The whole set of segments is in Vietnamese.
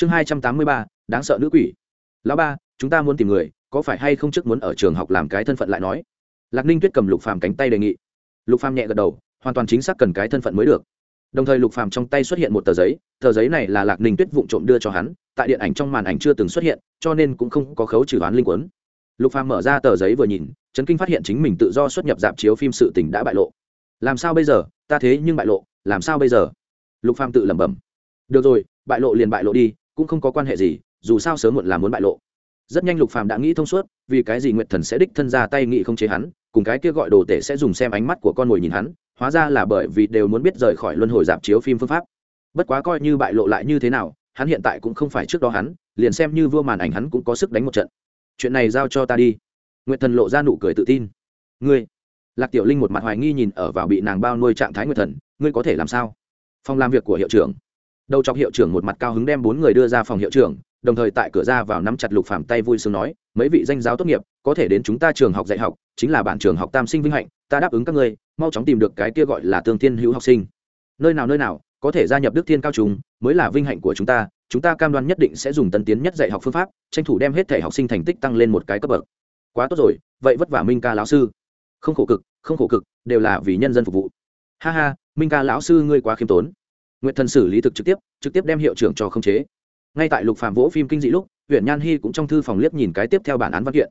chương hai trăm tám mươi ba, đáng sợ nữ quỷ. Lão ba, chúng ta muốn tìm người, có phải hay không trước muốn ở trường học làm cái thân phận lại nói? Lạc ninh tuyết cầm lục phàm cánh tay đề nghị. Lục phàm nhẹ gật đầu, hoàn toàn chính xác cần cái thân phận mới được. Đồng thời lục phàm trong tay xuất hiện một tờ giấy tờ giấy này là lạc ninh tuyết vụng trộm đưa cho hắn, tại điện ảnh trong màn ảnh chưa từng xuất hiện, cho nên cũng không có khấu trừ đoán linh quấn. Lục phàm mở ra tờ giấy vừa nhìn trấn kinh phát hiện chính mình tự do xuất nhập dạp chiếu phim sự tình đã bại lộ. Làm sao bây giờ? Ta thế nhưng bại lộ, làm sao bây giờ? Lục phàm tự lẩm bẩm. Được rồi, bại lộ liền bại lộ đi cũng không có quan hệ gì, dù sao sớm muộn là muốn bại lộ. Rất nhanh lục phàm đã nghĩ thông suốt, vì cái gì nguyệt thần sẽ đích thân ra tay nghị không chế hắn, cùng cái kia gọi đồ tể sẽ dùng xem ánh mắt của con mồi nhìn hắn, hóa ra là bởi vì đều muốn biết rời khỏi luân hồi dạp chiếu phim phương pháp. Bất quá coi như bại lộ lại như thế nào, hắn hiện tại cũng không phải trước đó hắn, liền xem như vua màn ảnh hắn cũng có sức đánh một trận. Chuyện này giao cho ta đi. Nguyệt thần lộ ra nụ cười tự tin. Ngươi, lạc tiểu linh một mặt hoài nghi nhìn ở vào bị nàng bao nuôi trạng thái nguyệt thần, ngươi có thể làm sao? Phòng làm việc của hiệu trưởng đầu chọc hiệu trưởng một mặt cao hứng đem bốn người đưa ra phòng hiệu trưởng, đồng thời tại cửa ra vào nắm chặt lục phàm tay vui sướng nói, mấy vị danh giáo tốt nghiệp, có thể đến chúng ta trường học dạy học, chính là bạn trường học tam sinh vinh hạnh, ta đáp ứng các ngươi, mau chóng tìm được cái kia gọi là tương thiên hữu học sinh. Nơi nào nơi nào, có thể gia nhập đức thiên cao trùng mới là vinh hạnh của chúng ta chúng ta cam đoan nhất định sẽ dùng tân tiến nhất dạy học phương pháp, tranh thủ đem hết thể học sinh thành tích tăng lên một cái cấp bậc. Quá tốt rồi, vậy vất vả minh ca lão sư. Không khổ cực, không khổ cực, đều là vì nhân dân phục vụ. Ha ha, minh ca lão sư ngươi quá khiêm tốn nguyện thần xử lý thực trực tiếp trực tiếp đem hiệu trưởng cho không chế. Ngay tại lục phạm vỗ phim kinh dị lúc huyện nhan hy cũng trong thư phòng liếc nhìn cái tiếp theo bản án văn kiện.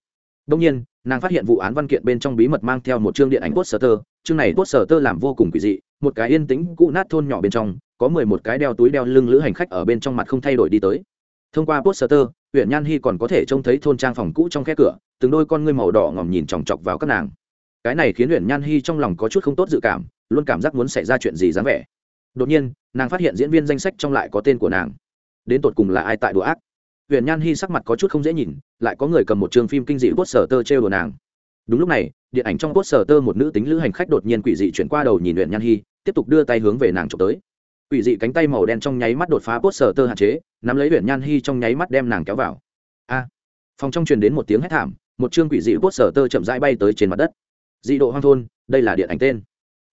Đông nhiên, nàng phát hiện vụ án văn kiện bên trong bí mật mang theo một chương điện ảnh poster. Chương này poster làm vô cùng quỷ dị, một cái yên tĩnh, cũ nát thôn nhỏ bên trong, có mười một cái đeo túi đeo lưng lữ hành khách ở bên trong mặt không thay đổi đi tới. Thông qua poster huyện nhan hy còn có thể trông thấy thôn trang phòng cũ trong khe cửa, từng đôi con ngươi màu đỏ ngòm nhìn chòng chọc vào các nàng. Cái này khiến huyện nhan hy trong lòng có chút không tốt dự cảm, luôn cảm giác muốn xảy ra chuyện gì dáng vẻ đột nhiên, nàng phát hiện diễn viên danh sách trong lại có tên của nàng. Đến tột cùng là ai tại đùa ác? Huyện nhan hy sắc mặt có chút không dễ nhìn, lại có người cầm một trường phim kinh dị poster tơ trêu đồ nàng. Đúng lúc này, điện ảnh trong poster tơ một nữ tính lữ hành khách đột nhiên quỷ dị chuyển qua đầu nhìn huyện nhan hy tiếp tục đưa tay hướng về nàng trộm tới. Quỷ dị cánh tay màu đen trong nháy mắt đột phá poster tơ hạn chế, nắm lấy huyện nhan hy trong nháy mắt đem nàng kéo vào. A! Phòng trong truyền đến một tiếng hét thảm, một chương quỷ dị poster tơ chậm rãi bay tới trên mặt đất. Dị độ hoang thôn, đây là điện ảnh tên.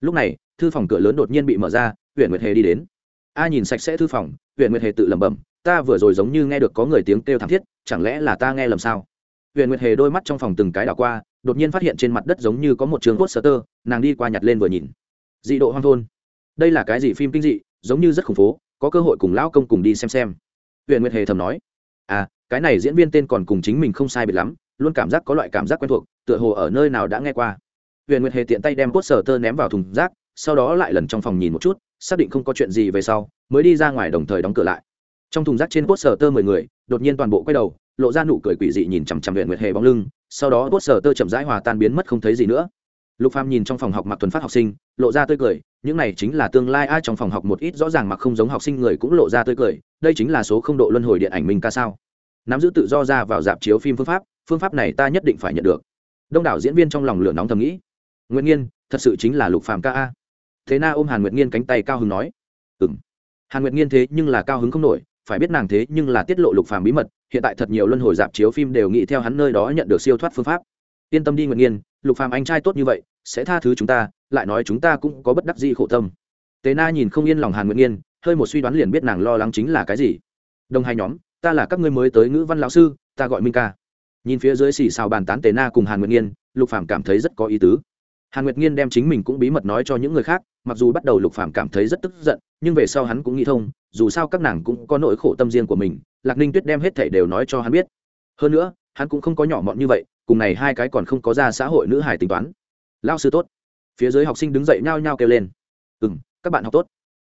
Lúc này, thư phòng cửa lớn đột nhiên bị mở ra huyện nguyệt hề đi đến. A nhìn sạch sẽ thư phòng huyện nguyệt hề tự lẩm bẩm, ta vừa rồi giống như nghe được có người tiếng kêu thảm thiết, chẳng lẽ là ta nghe lầm sao? Huyện nguyệt hề đôi mắt trong phòng từng cái đảo qua, đột nhiên phát hiện trên mặt đất giống như có một trường cốt sơ tơ nàng đi qua nhặt lên vừa nhìn. Dị độ hoang thôn. Đây là cái gì phim kinh dị, giống như rất khủng phố, có cơ hội cùng lão công cùng đi xem xem. Huyện nguyệt hề thầm nói à cái này diễn viên tên còn cùng chính mình không sai biệt lắm, luôn cảm giác có loại cảm giác quen thuộc, tựa hồ ở nơi nào đã nghe qua. Huyện nguyệt hề tiện tay đem cốt sở tơ ném vào thùng rác, sau đó lại lần trong phòng nhìn một chút xác định không có chuyện gì về sau, mới đi ra ngoài đồng thời đóng cửa lại. Trong thùng rác trên cốt sờ tơ mười người, đột nhiên toàn bộ quay đầu, lộ ra nụ cười quỷ dị nhìn chằm chằm huyện nguyệt hề bóng lưng, sau đó cốt sờ tơ chậm rãi hòa tan biến mất không thấy gì nữa. Lục phàm nhìn trong phòng học mặc tuần phát học sinh, lộ ra tươi cười, những này chính là tương lai ai trong phòng học một ít rõ ràng mặc không giống học sinh người cũng lộ ra tươi cười, đây chính là số không độ luân hồi điện ảnh minh ca sao? Nắm giữ tự do ra vào dạp chiếu phim phương pháp phương pháp này ta nhất định phải nhận được. Đông đảo diễn viên trong lòng lửa nóng thầm nghĩ. Nguyễn nghiên, thật sự chính là lục phàm ca a thế na ôm hàn nguyệt nghiên cánh tay cao hứng nói ừng hàn nguyệt nghiên thế nhưng là cao hứng không nổi, phải biết nàng thế nhưng là tiết lộ lục phàm bí mật, hiện tại thật nhiều luân hồi dạp chiếu phim đều nghĩ theo hắn nơi đó nhận được siêu thoát phương pháp. Yên tâm đi nguyệt nghiên, lục phàm anh trai tốt như vậy, sẽ tha thứ chúng ta, lại nói chúng ta cũng có bất đắc gì khổ tâm. Tế na nhìn không yên lòng hàn nguyệt nghiên, hơi một suy đoán liền biết nàng lo lắng chính là cái gì. Đồng hai nhóm, ta là các ngươi mới tới ngữ văn lão sư, ta gọi minh ca. Nhìn phía dưới xì xào bàn tán tế na cùng hàn nguyệt nghiên, lục phàm cảm thấy rất có ý tứ hàn nguyệt nghiên đem chính mình cũng bí mật nói cho những người khác, mặc dù bắt đầu lục phàm cảm thấy rất tức giận, nhưng về sau hắn cũng nghĩ thông, dù sao các nàng cũng có nỗi khổ tâm riêng của mình, lạc ninh tuyết đem hết thảy đều nói cho hắn biết. Hơn nữa, hắn cũng không có nhỏ mọn như vậy, cùng này hai cái còn không có ra xã hội nữ hải tính toán. Lao sư tốt. Phía dưới học sinh đứng dậy nhao nhao kêu lên. Ừ m các bạn học tốt.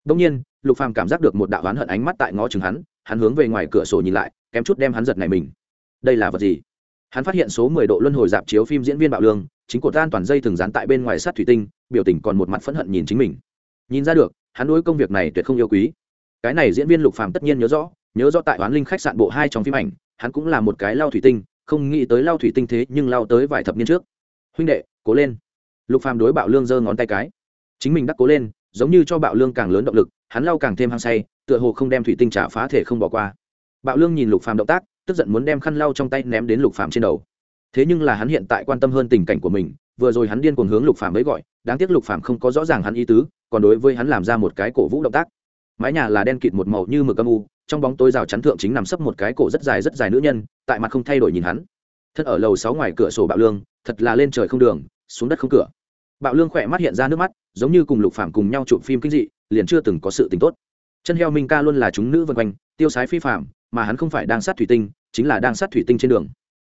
Đông nhiên, lục phàm cảm giác được một đạo oán hận ánh mắt tại ngó chừng hắn hắn hướng về ngoài cửa sổ nhìn lại, kém chút đem hắn giật này mình. Đây là vật gì? Hắn phát hiện số mười độ luân hồi dạp chiếu phim diễn viên bạo lương chính cột an toàn dây thường dán tại bên ngoài sát thủy tinh, biểu tình còn một mặt phẫn hận nhìn chính mình. Nhìn ra được, hắn đối công việc này tuyệt không yêu quý. Cái này diễn viên lục phàm tất nhiên nhớ rõ nhớ rõ tại oán linh khách sạn bộ hai trong phim ảnh, hắn cũng là một cái lao thủy tinh, không nghĩ tới lao thủy tinh thế nhưng lao tới vài thập niên trước. Huynh đệ, cố lên. Lục phàm đối bạo lương giơ ngón tay cái. Chính mình đắc cố lên, giống như cho bạo lương càng lớn động lực, hắn lau càng thêm hăng say, tựa hồ không đem thủy tinh trả phá thể không bỏ qua. Bạo lương nhìn lục phàm động tác, tức giận muốn đem khăn lau trong tay ném đến lục phàm trên đầu thế nhưng là hắn hiện tại quan tâm hơn tình cảnh của mình, vừa rồi hắn điên cuồng hướng lục phàm ấy gọi, đáng tiếc lục phàm không có rõ ràng hắn ý tứ, còn đối với hắn làm ra một cái cổ vũ động tác. Mái nhà là đen kịt một màu như mực âm u, trong bóng tối rào chắn thượng chính nằm sấp một cái cổ rất dài rất dài nữ nhân, tại mặt không thay đổi nhìn hắn. Thân ở lầu sáu ngoài cửa sổ bạo lương, thật là lên trời không đường, xuống đất không cửa. Bạo lương khỏe mắt hiện ra nước mắt, giống như cùng lục phạm cùng nhau chụp phim kinh dị, liền chưa từng có sự tính tốt. Chân heo minh ca luôn là chúng nữ vân quanh, tiêu sái phi phạm mà hắn không phải đang sát thủy tinh, chính là đang sát thủy tinh trên đường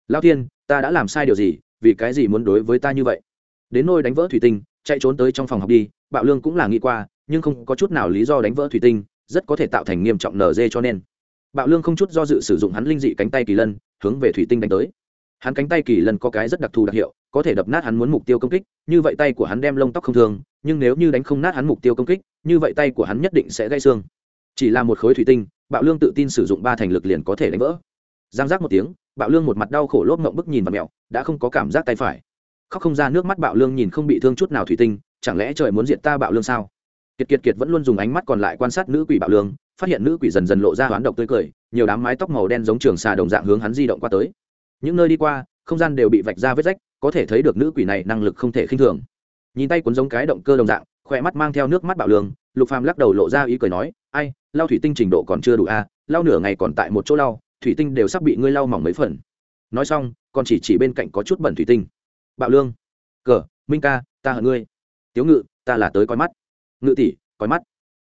lao thiên, ta đã làm sai điều gì? Vì cái gì muốn đối với ta như vậy? Đến nôi đánh vỡ thủy tinh, chạy trốn tới trong phòng học đi. Bạo lương cũng là nghĩ qua, nhưng không có chút nào lý do đánh vỡ thủy tinh, rất có thể tạo thành nghiêm trọng nở dê cho nên. Bạo lương không chút do dự sử dụng hắn linh dị cánh tay kỳ lân, hướng về thủy tinh đánh tới. Hắn cánh tay kỳ lân có cái rất đặc thù đặc hiệu, có thể đập nát hắn muốn mục tiêu công kích, như vậy tay của hắn đem lông tóc không thương nhưng nếu như đánh không nát hắn mục tiêu công kích, như vậy tay của hắn nhất định sẽ gãy xương. Chỉ là một khối thủy tinh, bạo lương tự tin sử dụng ba thành lực liền có thể đánh vỡ. Giang giác một tiếng bạo lương một mặt đau khổ lốp mộng bức nhìn vào mẹo đã không có cảm giác tay phải. Khóc không ra nước mắt bạo lương nhìn không bị thương chút nào thủy tinh chẳng lẽ trời muốn diệt ta bạo lương sao? Kiệt kiệt kiệt vẫn luôn dùng ánh mắt còn lại quan sát nữ quỷ bạo lương phát hiện nữ quỷ dần dần lộ ra hoán độc tươi cười nhiều đám mái tóc màu đen giống trường xà đồng dạng hướng hắn di động qua tới. Những nơi đi qua không gian đều bị vạch ra vết rách có thể thấy được nữ quỷ này năng lực không thể khinh thường. Nhìn tay cuốn giống cái động cơ đồng dạng khỏe mắt mang theo nước mắt bạo lương lục phàm lắc đầu lộ ra ý cười nói ai lau thủy tinh trình độ còn chưa đủ a à, lau nửa ngày còn tại một chỗ lau thủy tinh đều sắp bị ngươi lau mỏng mấy phần. Nói xong, còn chỉ chỉ bên cạnh có chút bẩn thủy tinh. Bạo lương. Cờ, minh ca, ta hận ngươi. Tiếu ngự, ta là tới coi mắt. Ngự tỷ, coi mắt.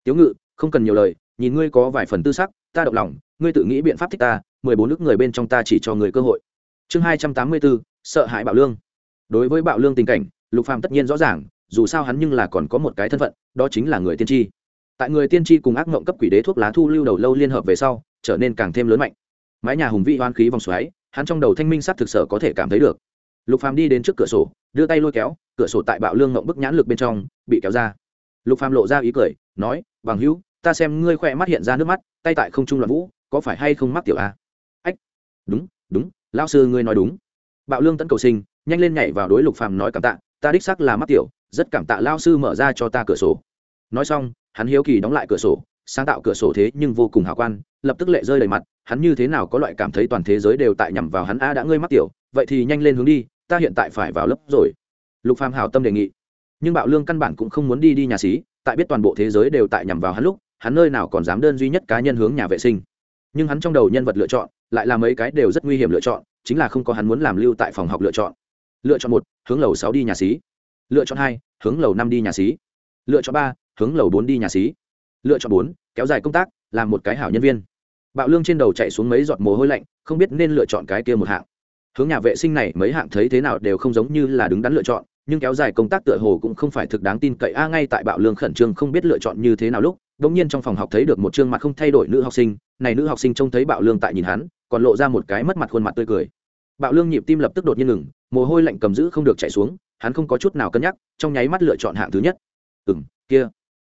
Tiếu ngự, không cần nhiều lời, nhìn ngươi có vài phần tư sắc, ta động lòng, ngươi tự nghĩ biện pháp thích ta, mười bốn nước người bên trong ta chỉ cho người cơ hội. Chương hai trăm tám mươi bốn, sợ hãi bạo lương. Đối với bạo lương tình cảnh, lục phàm tất nhiên rõ ràng, dù sao hắn nhưng là còn có một cái thân phận, đó chính là người tiên tri. Tại người tiên tri cùng ác mộng cấp quỷ đế thuốc lá thu lưu đầu lâu liên hợp về sau, trở nên càng thêm lớn mạnh mái nhà hùng vĩ hoan khí vòng xoáy, hắn trong đầu thanh minh sắc thực sở có thể cảm thấy được. Lục phàm đi đến trước cửa sổ, đưa tay lôi kéo, cửa sổ tại bạo lương ngộng bức nhãn lực bên trong, bị kéo ra. Lục phàm lộ ra ý cười, nói, bằng hữu, ta xem ngươi khoe mắt hiện ra nước mắt, tay tại không trung loạn vũ, có phải hay không mắc tiểu a? Ách, đúng đúng, lão sư ngươi nói đúng. Bạo lương tấn cầu sinh, nhanh lên nhảy vào đối lục phàm nói cảm tạ, ta đích xác là mắc tiểu, rất cảm tạ lao sư mở ra cho ta cửa sổ. Nói xong, hắn hiếu kỳ đóng lại cửa sổ, sáng tạo cửa sổ thế nhưng vô cùng hào quan lập tức lệ rơi đầy mặt, hắn như thế nào có loại cảm thấy toàn thế giới đều tại nhằm vào hắn a đã ngươi mắc tiểu, vậy thì nhanh lên hướng đi, ta hiện tại phải vào lớp rồi. Lục phàm hào tâm đề nghị. Nhưng bạo lương căn bản cũng không muốn đi đi nhà xí, tại biết toàn bộ thế giới đều tại nhằm vào hắn lúc, hắn nơi nào còn dám đơn duy nhất cá nhân hướng nhà vệ sinh. Nhưng hắn trong đầu nhân vật lựa chọn, lại là mấy cái đều rất nguy hiểm lựa chọn, chính là không có hắn muốn làm lưu tại phòng học lựa chọn. Lựa chọn một, hướng lầu sáu đi nhà xí. Lựa chọn hai, hướng lầu năm đi nhà xí. Lựa chọn ba, hướng lầu bốn đi nhà xí. Lựa chọn bốn, kéo dài công tác, làm một cái hảo nhân viên bạo lương trên đầu chạy xuống mấy giọt mồ hôi lạnh, không biết nên lựa chọn cái kia một hạng. Hướng nhà vệ sinh này mấy hạng thấy thế nào đều không giống như là đứng đắn lựa chọn, nhưng kéo dài công tác tựa hồ cũng không phải thực đáng tin cậy. A, ngay tại bạo lương khẩn trương không biết lựa chọn như thế nào lúc đ ỗ n g nhiên trong phòng học thấy được một chương mặt không thay đổi nữ học sinh. Này nữ học sinh trông thấy bạo lương tại nhìn hắn, còn lộ ra một cái mất mặt khuôn mặt tươi cười. Bạo lương nhịp tim lập tức đột nhiên ngừng, mồ hôi lạnh cầm giữ không được chạy xuống, hắn không có chút nào cân nhắc, trong nháy mắt lựa chọn hạng thứ nhất. Ừ m kia.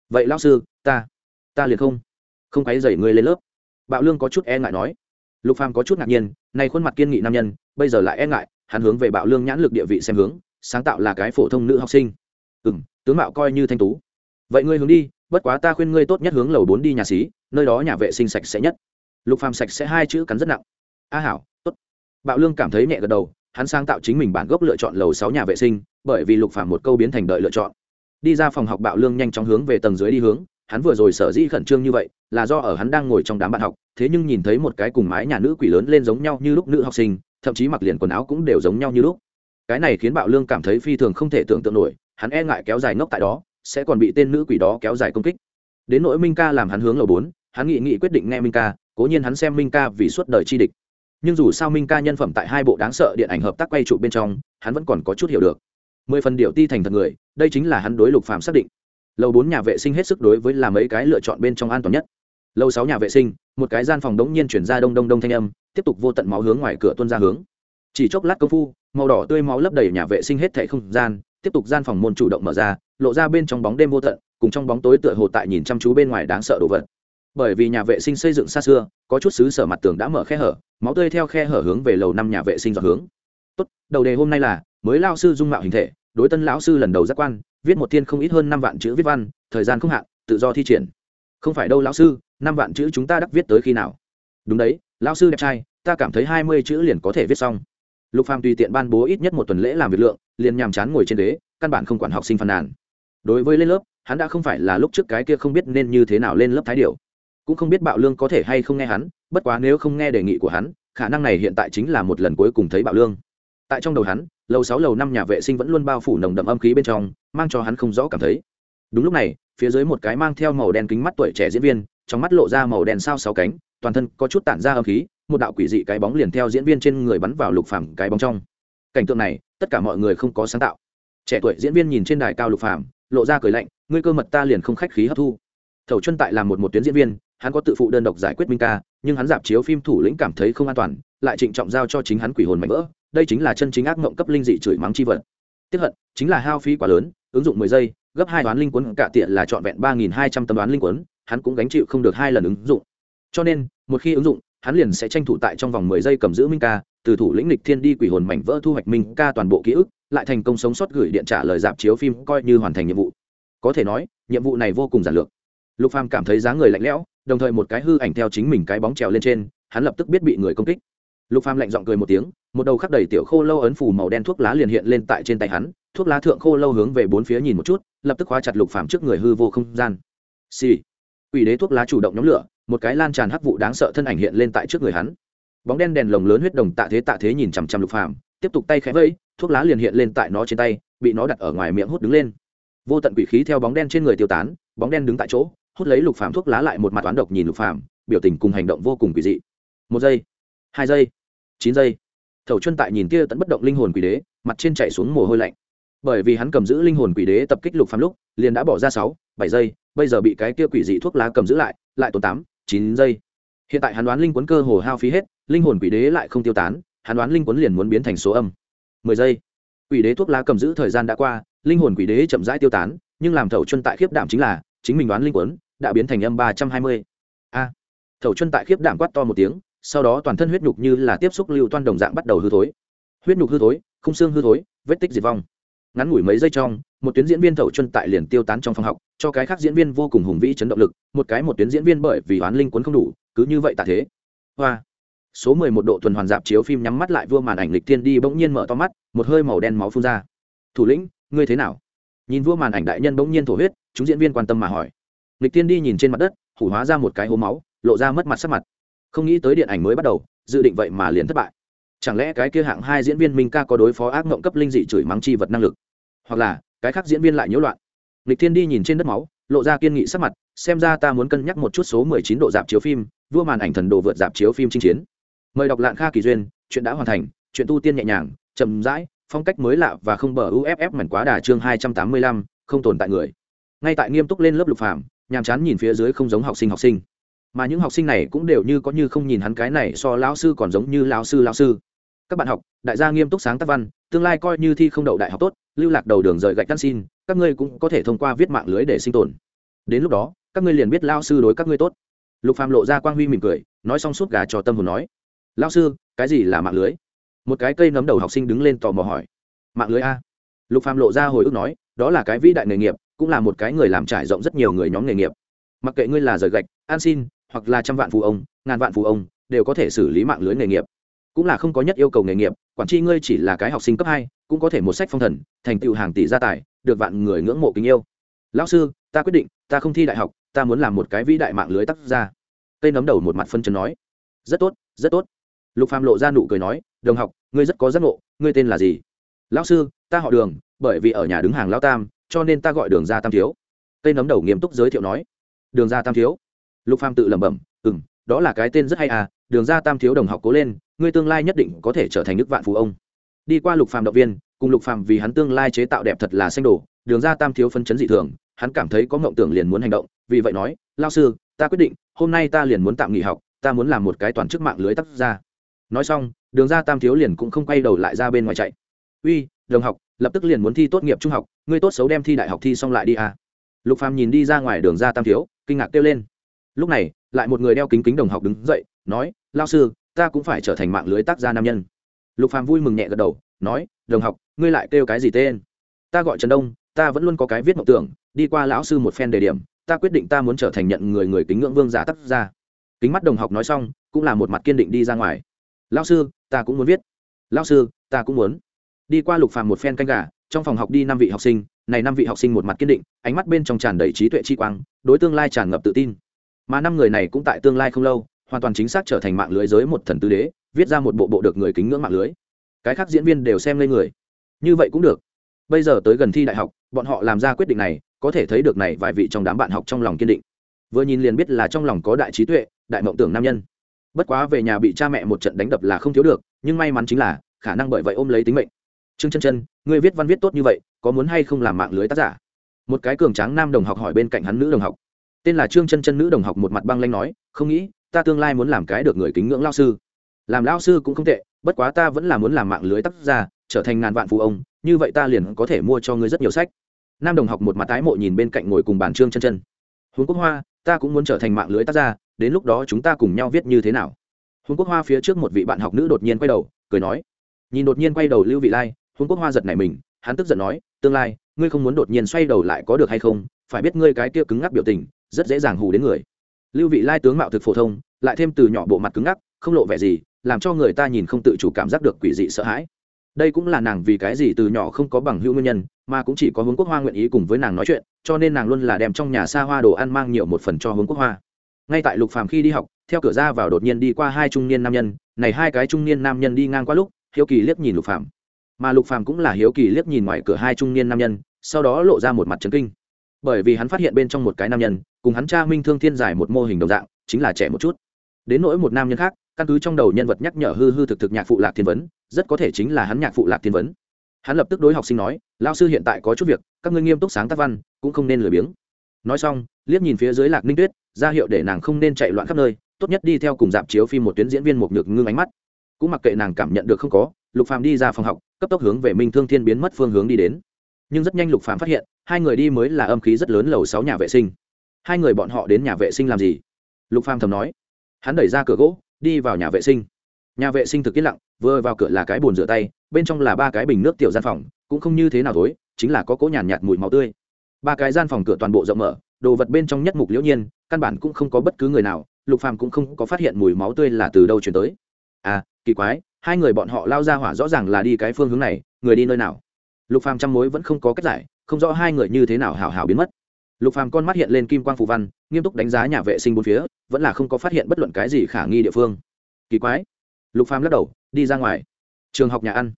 Vậy lao sư, ta ta liền không không quáy dày ngươi lên lớp bạo lương có chút e ngại nói. Lục phàm có chút ngạc nhiên, này khuôn mặt kiên nghị nam nhân, bây giờ lại e ngại, hắn hướng về bạo lương nhãn lực địa vị xem hướng, sáng tạo là cái phổ thông nữ học sinh. Ừ m tướng mạo coi như thanh tú. Vậy ngươi hướng đi, bất quá ta khuyên ngươi tốt nhất hướng lầu bốn đi nhà xí, nơi đó nhà vệ sinh sạch sẽ nhất. Lục phàm sạch sẽ hai chữ cắn rất nặng. A à, hảo, tốt. Bạo lương cảm thấy nhẹ gật đầu, hắn sáng tạo chính mình bản gốc lựa chọn lầu sáu nhà vệ sinh, bởi vì lục phàm một câu biến thành đợi lựa chọn. Đi ra phòng học bạo lương nhanh chóng hướng về tầng dưới đi hướng hắn vừa rồi sở dĩ khẩn trương như vậy là do ở hắn đang ngồi trong đám bạn học, thế nhưng nhìn thấy một cái cùng mái nhà nữ quỷ lớn lên giống nhau như lúc nữ học sinh, thậm chí mặc liền quần áo cũng đều giống nhau như lúc. Cái này khiến bạo lương cảm thấy phi thường không thể tưởng tượng nổi, hắn e ngại kéo dài ngốc tại đó, sẽ còn bị tên nữ quỷ đó kéo dài công kích. Đến nỗi minh ca làm hắn hướng lầu bốn, hắn nghị nghị quyết định nghe minh ca, cố nhiên hắn xem minh ca vì suốt đời chi địch. Nhưng dù sao minh ca nhân phẩm tại hai bộ đáng sợ điện ảnh hợp tác quay trụ bên trong, hắn vẫn còn có chút hiểu được. Mười phần điệu ti thành thật người, đây chính là hắn đối lục phạm xác định lầu bốn nhà vệ sinh hết sức đối với làm mấy cái lựa chọn bên trong an toàn nhất. Lầu sáu nhà vệ sinh, một cái gian phòng đống nhiên chuyển ra đông đông đông thanh âm, tiếp tục vô tận máu hướng ngoài cửa tuôn ra hướng. Chỉ chốc lát công phu, màu đỏ tươi máu lấp đầy nhà vệ sinh hết thảy không gian, tiếp tục gian phòng môn chủ động mở ra, lộ ra bên trong bóng đêm vô tận, cùng trong bóng tối tựa hồ tại nhìn chăm chú bên ngoài đáng sợ đồ vật. Bởi vì nhà vệ sinh xây dựng xa xưa, có chút xứ sở mặt tường đã mở khe hở, máu tươi theo khe hở hướng về lầu năm nhà vệ sinh dọc hướng. Tốt, đầu đề hôm nay là, mới lao sư dung mạo hình thể, đối tân lão sư lần đầu giác quan viết một thiên không ít hơn năm vạn chữ viết văn, thời gian không hạn, tự do thi triển. Không phải đâu lão sư, năm vạn chữ chúng ta đắc viết tới khi nào? Đúng đấy, lão sư đẹp trai, ta cảm thấy hai mươi chữ liền có thể viết xong. Lục phàm tùy tiện ban bố ít nhất một tuần lễ làm việc lượng, liền nhàm chán ngồi trên đế căn bản không quản học sinh phàn nàn. Đối với lên lớp, hắn đã không phải là lúc trước cái kia không biết nên như thế nào lên lớp thái điệu cũng không biết bạo lương có thể hay không nghe hắn, bất quá nếu không nghe đề nghị của hắn, khả năng này hiện tại chính là một lần cuối cùng thấy bạo lương. Tại trong đầu hắn lầu sáu lầu năm nhà vệ sinh vẫn luôn bao phủ nồng đậm âm khí bên trong, mang cho hắn không rõ cảm thấy. Đúng lúc này, phía dưới một cái mang theo màu đen kính mắt tuổi trẻ diễn viên, trong mắt lộ ra màu đen sao sáu cánh, toàn thân có chút tản ra âm khí, một đạo quỷ dị cái bóng liền theo diễn viên trên người bắn vào lục phàm cái bóng trong. Cảnh tượng này, tất cả mọi người không có sáng tạo. Trẻ tuổi diễn viên nhìn trên đài cao lục phàm, lộ ra cười lạnh, ngươi cơ mật ta liền không khách khí hấp thu. Thầu chân tại làm một một tuyến diễn viên, hắn có tự phụ đơn độc giải quyết minh ca, nhưng hắn dạp chiếu phim thủ lĩnh cảm thấy không an toàn, lại trịnh trọng giao cho chính hắn quỷ hồn mạnh vỡ đây chính là chân chính ác mộng cấp linh dị chửi mắng chi vật. Tiếp hận, chính là hao phí quá lớn, ứng dụng mười giây, gấp hai đoán linh quấn cả tiện là trọn vẹn ba nghìn hai trăm tấm đoán linh quấn hắn cũng gánh chịu không được hai lần ứng dụng. Cho nên, một khi ứng dụng, hắn liền sẽ tranh thủ tại trong vòng mười giây cầm giữ minh ca, từ thủ lĩnh lịch thiên đi quỷ hồn mảnh vỡ thu hoạch minh ca toàn bộ ký ức, lại thành công sống sót gửi điện trả lời dạp chiếu phim coi như hoàn thành nhiệm vụ. Có thể nói, nhiệm vụ này vô cùng giản lược. Lục phàm cảm thấy dáng người lạnh lẽo, đồng thời một cái hư ảnh theo chính mình cái bóng trèo lên trên, hắn lập tức biết bị người công kích lục phàm lạnh giọng cười một tiếng, một đầu khắc đầy tiểu khô lâu ấn phủ màu đen thuốc lá liền hiện lên tại trên tay hắn, thuốc lá thượng khô lâu hướng về bốn phía nhìn một chút, lập tức khóa chặt lục phàm trước người hư vô không gian. Xì、sì. ủy đế thuốc lá chủ động nhóm lửa, một cái lan tràn hắc vụ đáng sợ thân ảnh hiện lên tại trước người hắn. Bóng đen đèn lồng lớn huyết đồng tạ thế tạ thế nhìn chằm chằm lục phàm, tiếp tục tay khẽ vây thuốc lá liền hiện lên tại nó trên tay, bị nó đặt ở ngoài miệng hút đứng lên. Vô tận quỷ khí theo bóng đen trên người tiêu tán, bóng đen đứng tại chỗ, hút lấy lục phàm thuốc lá lại một mặt toán độc nhìn lục phàm, biểu tình cùng hành động vô cùng quỷ dị. Một giây, hai giây chín giây. Thầu chân tại nhìn kia tận bất động linh hồn quỷ đế, mặt trên chạy xuống mồ hôi lạnh. Bởi vì hắn cầm giữ linh hồn quỷ đế tập kích lục phàm lúc, liền đã bỏ ra sáu, bảy giây, bây giờ bị cái kia quỷ dị thuốc lá cầm giữ lại lại tốn tám, chín giây. Hiện tại hắn đoán linh quấn cơ hồ hao phí hết, linh hồn quỷ đế lại không tiêu tán, hắn đoán linh quấn liền muốn biến thành số âm. Mười giây. Quỷ đế thuốc lá cầm giữ thời gian đã qua, linh hồn quỷ đế chậm rãi tiêu tán, nhưng làm thầu chân tại khiếp đảm chính là, chính mình đoán linh quấn đã biến thành âm ba trăm hai mươi. A. Thầu chân tại khiếp đảm quát to một tiếng sau đó toàn thân huyết nhục như là tiếp xúc lưu toan đồng dạng bắt đầu hư thối. Huyết nhục hư thối không xương hư thối, vết tích diệt vong. Ngắn ngủi mấy giây trong, một tuyến diễn viên thầu chân tại liền tiêu tán trong phòng học, cho cái khác diễn viên vô cùng hùng vĩ chấn động lực, một cái một tuyến diễn viên bởi vì oán linh quấn không đủ, cứ như vậy tạ thế. Hoa. Số mười một độ tuần hoàn dạp chiếu phim nhắm mắt lại vua màn ảnh lịch tiên đi bỗng nhiên mở to mắt, một hơi màu đen máu phun ra. Thủ lĩnh, ngươi thế nào? Nhìn vua màn ảnh đại nhân bỗng nhiên thổ huyết, chúng diễn viên quan tâm mà hỏi. Lịch tiên đi nhìn trên mặt đất, hủ hóa ra một cái hố máu, lộ ra mất mặt sắc mặt không nghĩ tới điện ảnh mới bắt đầu, dự định vậy mà liền thất bại. Chẳng lẽ cái kia hạng hai diễn viên minh ca có đối phó ác mộng cấp linh dị chửi mắng chi vật năng lực? Hoặc là, cái khác diễn viên lại nhiễu loạn? Lịch thiên đi nhìn trên đất máu, lộ ra kiên nghị sắc mặt, xem ra ta muốn cân nhắc một chút số mười chín độ dạp chiếu phim, vua màn ảnh thần đồ vượt dạp chiếu phim chinh chiến. Mời đọc lạng kha kỳ duyên, chuyện đã hoàn thành, chuyện tu tiên nhẹ nhàng, chậm rãi, phong cách mới lạ và không bờ uff mảnh quá đà chương hai trăm tám mươi lăm, không tồn tại người. Ngay tại nghiêm túc lên lớp lục phạm nhàm chán nhìn phía dưới không giống học sinh học sinh mà những học sinh này cũng đều như có như không nhìn hắn cái này so lão sư còn giống như lão sư lão sư. Các bạn học, đại gia nghiêm túc sáng tác văn, tương lai coi như thi không đậu đại học tốt, lưu lạc đầu đường rời gạch căn xin, các ngươi cũng có thể thông qua viết mạng lưới để sinh tồn. Đến lúc đó, các ngươi liền biết lao sư đối các ngươi tốt. Lục phàm lộ ra quang huy mỉm cười, nói xong suốt gà cho tâm hồn nói lao sư, cái gì là mạng lưới? Một cái cây nấm đầu học sinh đứng lên tò mò hỏi, mạng lưới a? Lục phàm lộ ra hồi ức nói, đó là cái vĩ đại nghề nghiệp, cũng là một cái người làm trải rộng rất nhiều người nhóm nghề nghiệp. Mặc kệ ngươi là rời gạch, an xin hoặc là trăm vạn phù ông, ngàn vạn phù ông, đều có thể xử lý mạng lưới nghề nghiệp. Cũng là không có nhất yêu cầu nghề nghiệp, quản tri ngươi chỉ là cái học sinh cấp hai, cũng có thể một sách phong thần, thành tựu hàng tỷ gia tài, được vạn người ngưỡng mộ kính yêu. Lão sư, ta quyết định, ta không thi đại học, ta muốn làm một cái vĩ đại mạng lưới tác gia. Cây nấm đầu một mặt phân chân nói. Rất tốt rất tốt. Lục phàm lộ ra nụ cười nói, đồng học, ngươi rất có giác ngộ, ngươi tên là gì? Lão sư, ta họ đường, bởi vì ở nhà đứng hàng lão tam, cho nên ta gọi đường ra tam thiếu. Cây nấm đầu nghiêm túc giới thiệu nói. Đường ra tam thiếu lục phàm tự lẩm bẩm ừ m đó là cái tên rất hay à đường ra tam thiếu đồng học cố lên, ngươi tương lai nhất định có thể trở thành nước vạn phú ông đi qua lục phàm động viên, cùng lục phàm vì hắn tương lai chế tạo đẹp thật là xanh đổ. đường ra tam thiếu phân chấn dị thường, hắn cảm thấy có mộng tưởng liền muốn hành động, vì vậy nói, lao sư, ta quyết định, hôm nay ta liền muốn tạm nghỉ học, ta muốn làm một cái toàn chức mạng lưới tắt ra nói xong, đường ra tam thiếu liền cũng không quay đầu lại ra bên ngoài chạy uy, đồng học, lập tức liền muốn thi tốt nghiệp trung học, ngươi tốt xấu đem thi đại học thi xong lại đi à. lục phàm nhìn đi ra ngoài đường ra tam thiếu, kinh ngạc kêu lên lúc này, lại một người đeo kính kính đồng học đứng dậy, nói, lao sư, ta cũng phải trở thành mạng lưới tác gia nam nhân. Lục phàm vui mừng nhẹ gật đầu, nói, đồng học, ngươi lại kêu cái gì tên? Ta gọi trần đông, ta vẫn luôn có cái viết mộng tưởng, đi qua lão sư một phen đề điểm, ta quyết định ta muốn trở thành nhận người người kính ngưỡng vương giả tác gia. Kính mắt đồng học nói xong, cũng là một mặt kiên định đi ra ngoài. Lão sư, ta cũng muốn viết. Lão sư, ta cũng muốn. Đi qua lục phàm một phen canh gà, trong phòng học đi năm vị học sinh, này năm vị học sinh một mặt kiên định, ánh mắt bên trong tràn đầy trí tuệ chi quang, đối tương lai tràn ngập tự tin mà năm người này cũng tại tương lai không lâu, hoàn toàn chính xác trở thành mạng lưới giới một thần tư đế, viết ra một bộ bộ được người kính ngưỡng mạng lưới. Cái khác diễn viên đều xem lên người. Như vậy cũng được. Bây giờ tới gần thi đại học, bọn họ làm ra quyết định này, có thể thấy được này vài vị trong đám bạn học trong lòng kiên định. Vừa nhìn liền biết là trong lòng có đại trí tuệ, đại mộng tưởng nam nhân. Bất quá về nhà bị cha mẹ một trận đánh đập là không thiếu được, nhưng may mắn chính là, khả năng bởi vậy ôm lấy tính mệnh. Trương chân chân ngươi viết văn viết tốt như vậy, có muốn hay không làm mạng lưới tác giả? Một cái cường tráng nam đồng học hỏi bên cạnh hắn nữ đồng học tên là trương chân chân nữ đồng học một mặt băng lanh nói không nghĩ ta tương lai muốn làm cái được người kính ngưỡng lao sư. Làm lao sư cũng không tệ bất quá ta vẫn là muốn làm mạng lưới tác gia, trở thành ngàn vạn phụ ông như vậy ta liền có thể mua cho ngươi rất nhiều sách. Nam đồng học một mặt tái mộ nhìn bên cạnh ngồi cùng bàn trương chân chân. Huống quốc hoa ta cũng muốn trở thành mạng lưới tác gia đến lúc đó chúng ta cùng nhau viết như thế nào? Huống quốc hoa phía trước một vị bạn học nữ đột nhiên quay đầu cười nói nhìn đột nhiên quay đầu lưu vị lai huống quốc hoa giật nảy mình hắn tức giận nói tương lai ngươi không muốn đột nhiên xoay đầu lại có được hay không? Phải biết ngươi cái kia cứng ngắc biểu tình rất dễ dàng hù đến người. Lưu vị lai tướng mạo thực phổ thông, lại thêm từ nhỏ bộ mặt cứng ngắc, không lộ vẻ gì, làm cho người ta nhìn không tự chủ cảm giác được quỷ dị sợ hãi. Đây cũng là nàng vì cái gì từ nhỏ không có bằng hữu nguyên nhân, mà cũng chỉ có hướng quốc hoa nguyện ý cùng với nàng nói chuyện, cho nên nàng luôn là đem trong nhà xa hoa đồ ăn mang nhiều một phần cho hướng quốc hoa. Ngay tại lục phàm khi đi học, theo cửa ra vào đột nhiên đi qua hai trung niên nam nhân, này hai cái trung niên nam nhân đi ngang qua lúc, hiếu kỳ liếc nhìn lục phàm. Mà lục phàm cũng là hiếu kỳ liếc nhìn ngoài cửa hai trung niên nam nhân, sau đó lộ ra một mặt trấn kinh bởi vì hắn phát hiện bên trong một cái nam nhân, cùng hắn cha minh thương thiên giải một mô hình đồng dạng, chính là trẻ một chút. Đến nỗi một nam nhân khác, căn cứ trong đầu nhân vật nhắc nhở hư hư thực thực nhạc phụ lạc thiên vấn, rất có thể chính là hắn nhạc phụ lạc thiên vấn. Hắn lập tức đối học sinh nói lao sư hiện tại có chút việc, các ngươi nghiêm túc sáng tác văn, cũng không nên lười biếng. Nói xong, liếc nhìn phía dưới lạc ninh tuyết, ra hiệu để nàng không nên chạy loạn khắp nơi, tốt nhất đi theo cùng dạp chiếu phim một tuyến diễn viên một nhược ngưng ánh mắt. Cũng mặc kệ nàng cảm nhận được không có, lục phàm đi ra phòng học, cấp tốc hướng về minh thương thiên biến mất phương hướng đi đến nhưng rất nhanh lục phàm phát hiện hai người đi mới là âm khí rất lớn lầu sáu nhà vệ sinh. Hai người bọn họ đến nhà vệ sinh làm gì? Lục phàm thầm nói. Hắn đẩy ra cửa gỗ đi vào nhà vệ sinh. Nhà vệ sinh thực yên lặng vừa vào cửa là cái bồn rửa tay bên trong là ba cái bình nước tiểu gian phòng cũng không như thế nào tối chính là có cỗ nhàn nhạt, nhạt mùi máu tươi. Ba cái gian phòng cửa toàn bộ rộng mở đồ vật bên trong nhất mục liễu nhiên căn bản cũng không có bất cứ người nào lục phàm cũng không có phát hiện mùi máu tươi là từ đâu chuyển tới. À kỳ quái hai người bọn họ lao ra hỏa rõ ràng là đi cái phương hướng này người đi nơi nào? Lục phàm trăm mối vẫn không có cách giải, không rõ hai người như thế nào hảo hảo biến mất. Lục phàm con mắt hiện lên kim quang phù văn, nghiêm túc đánh giá nhà vệ sinh bốn phía, vẫn là không có phát hiện bất luận cái gì khả nghi địa phương. Kỳ quái. Lục phàm lắc đầu, đi ra ngoài. Trường học nhà ăn.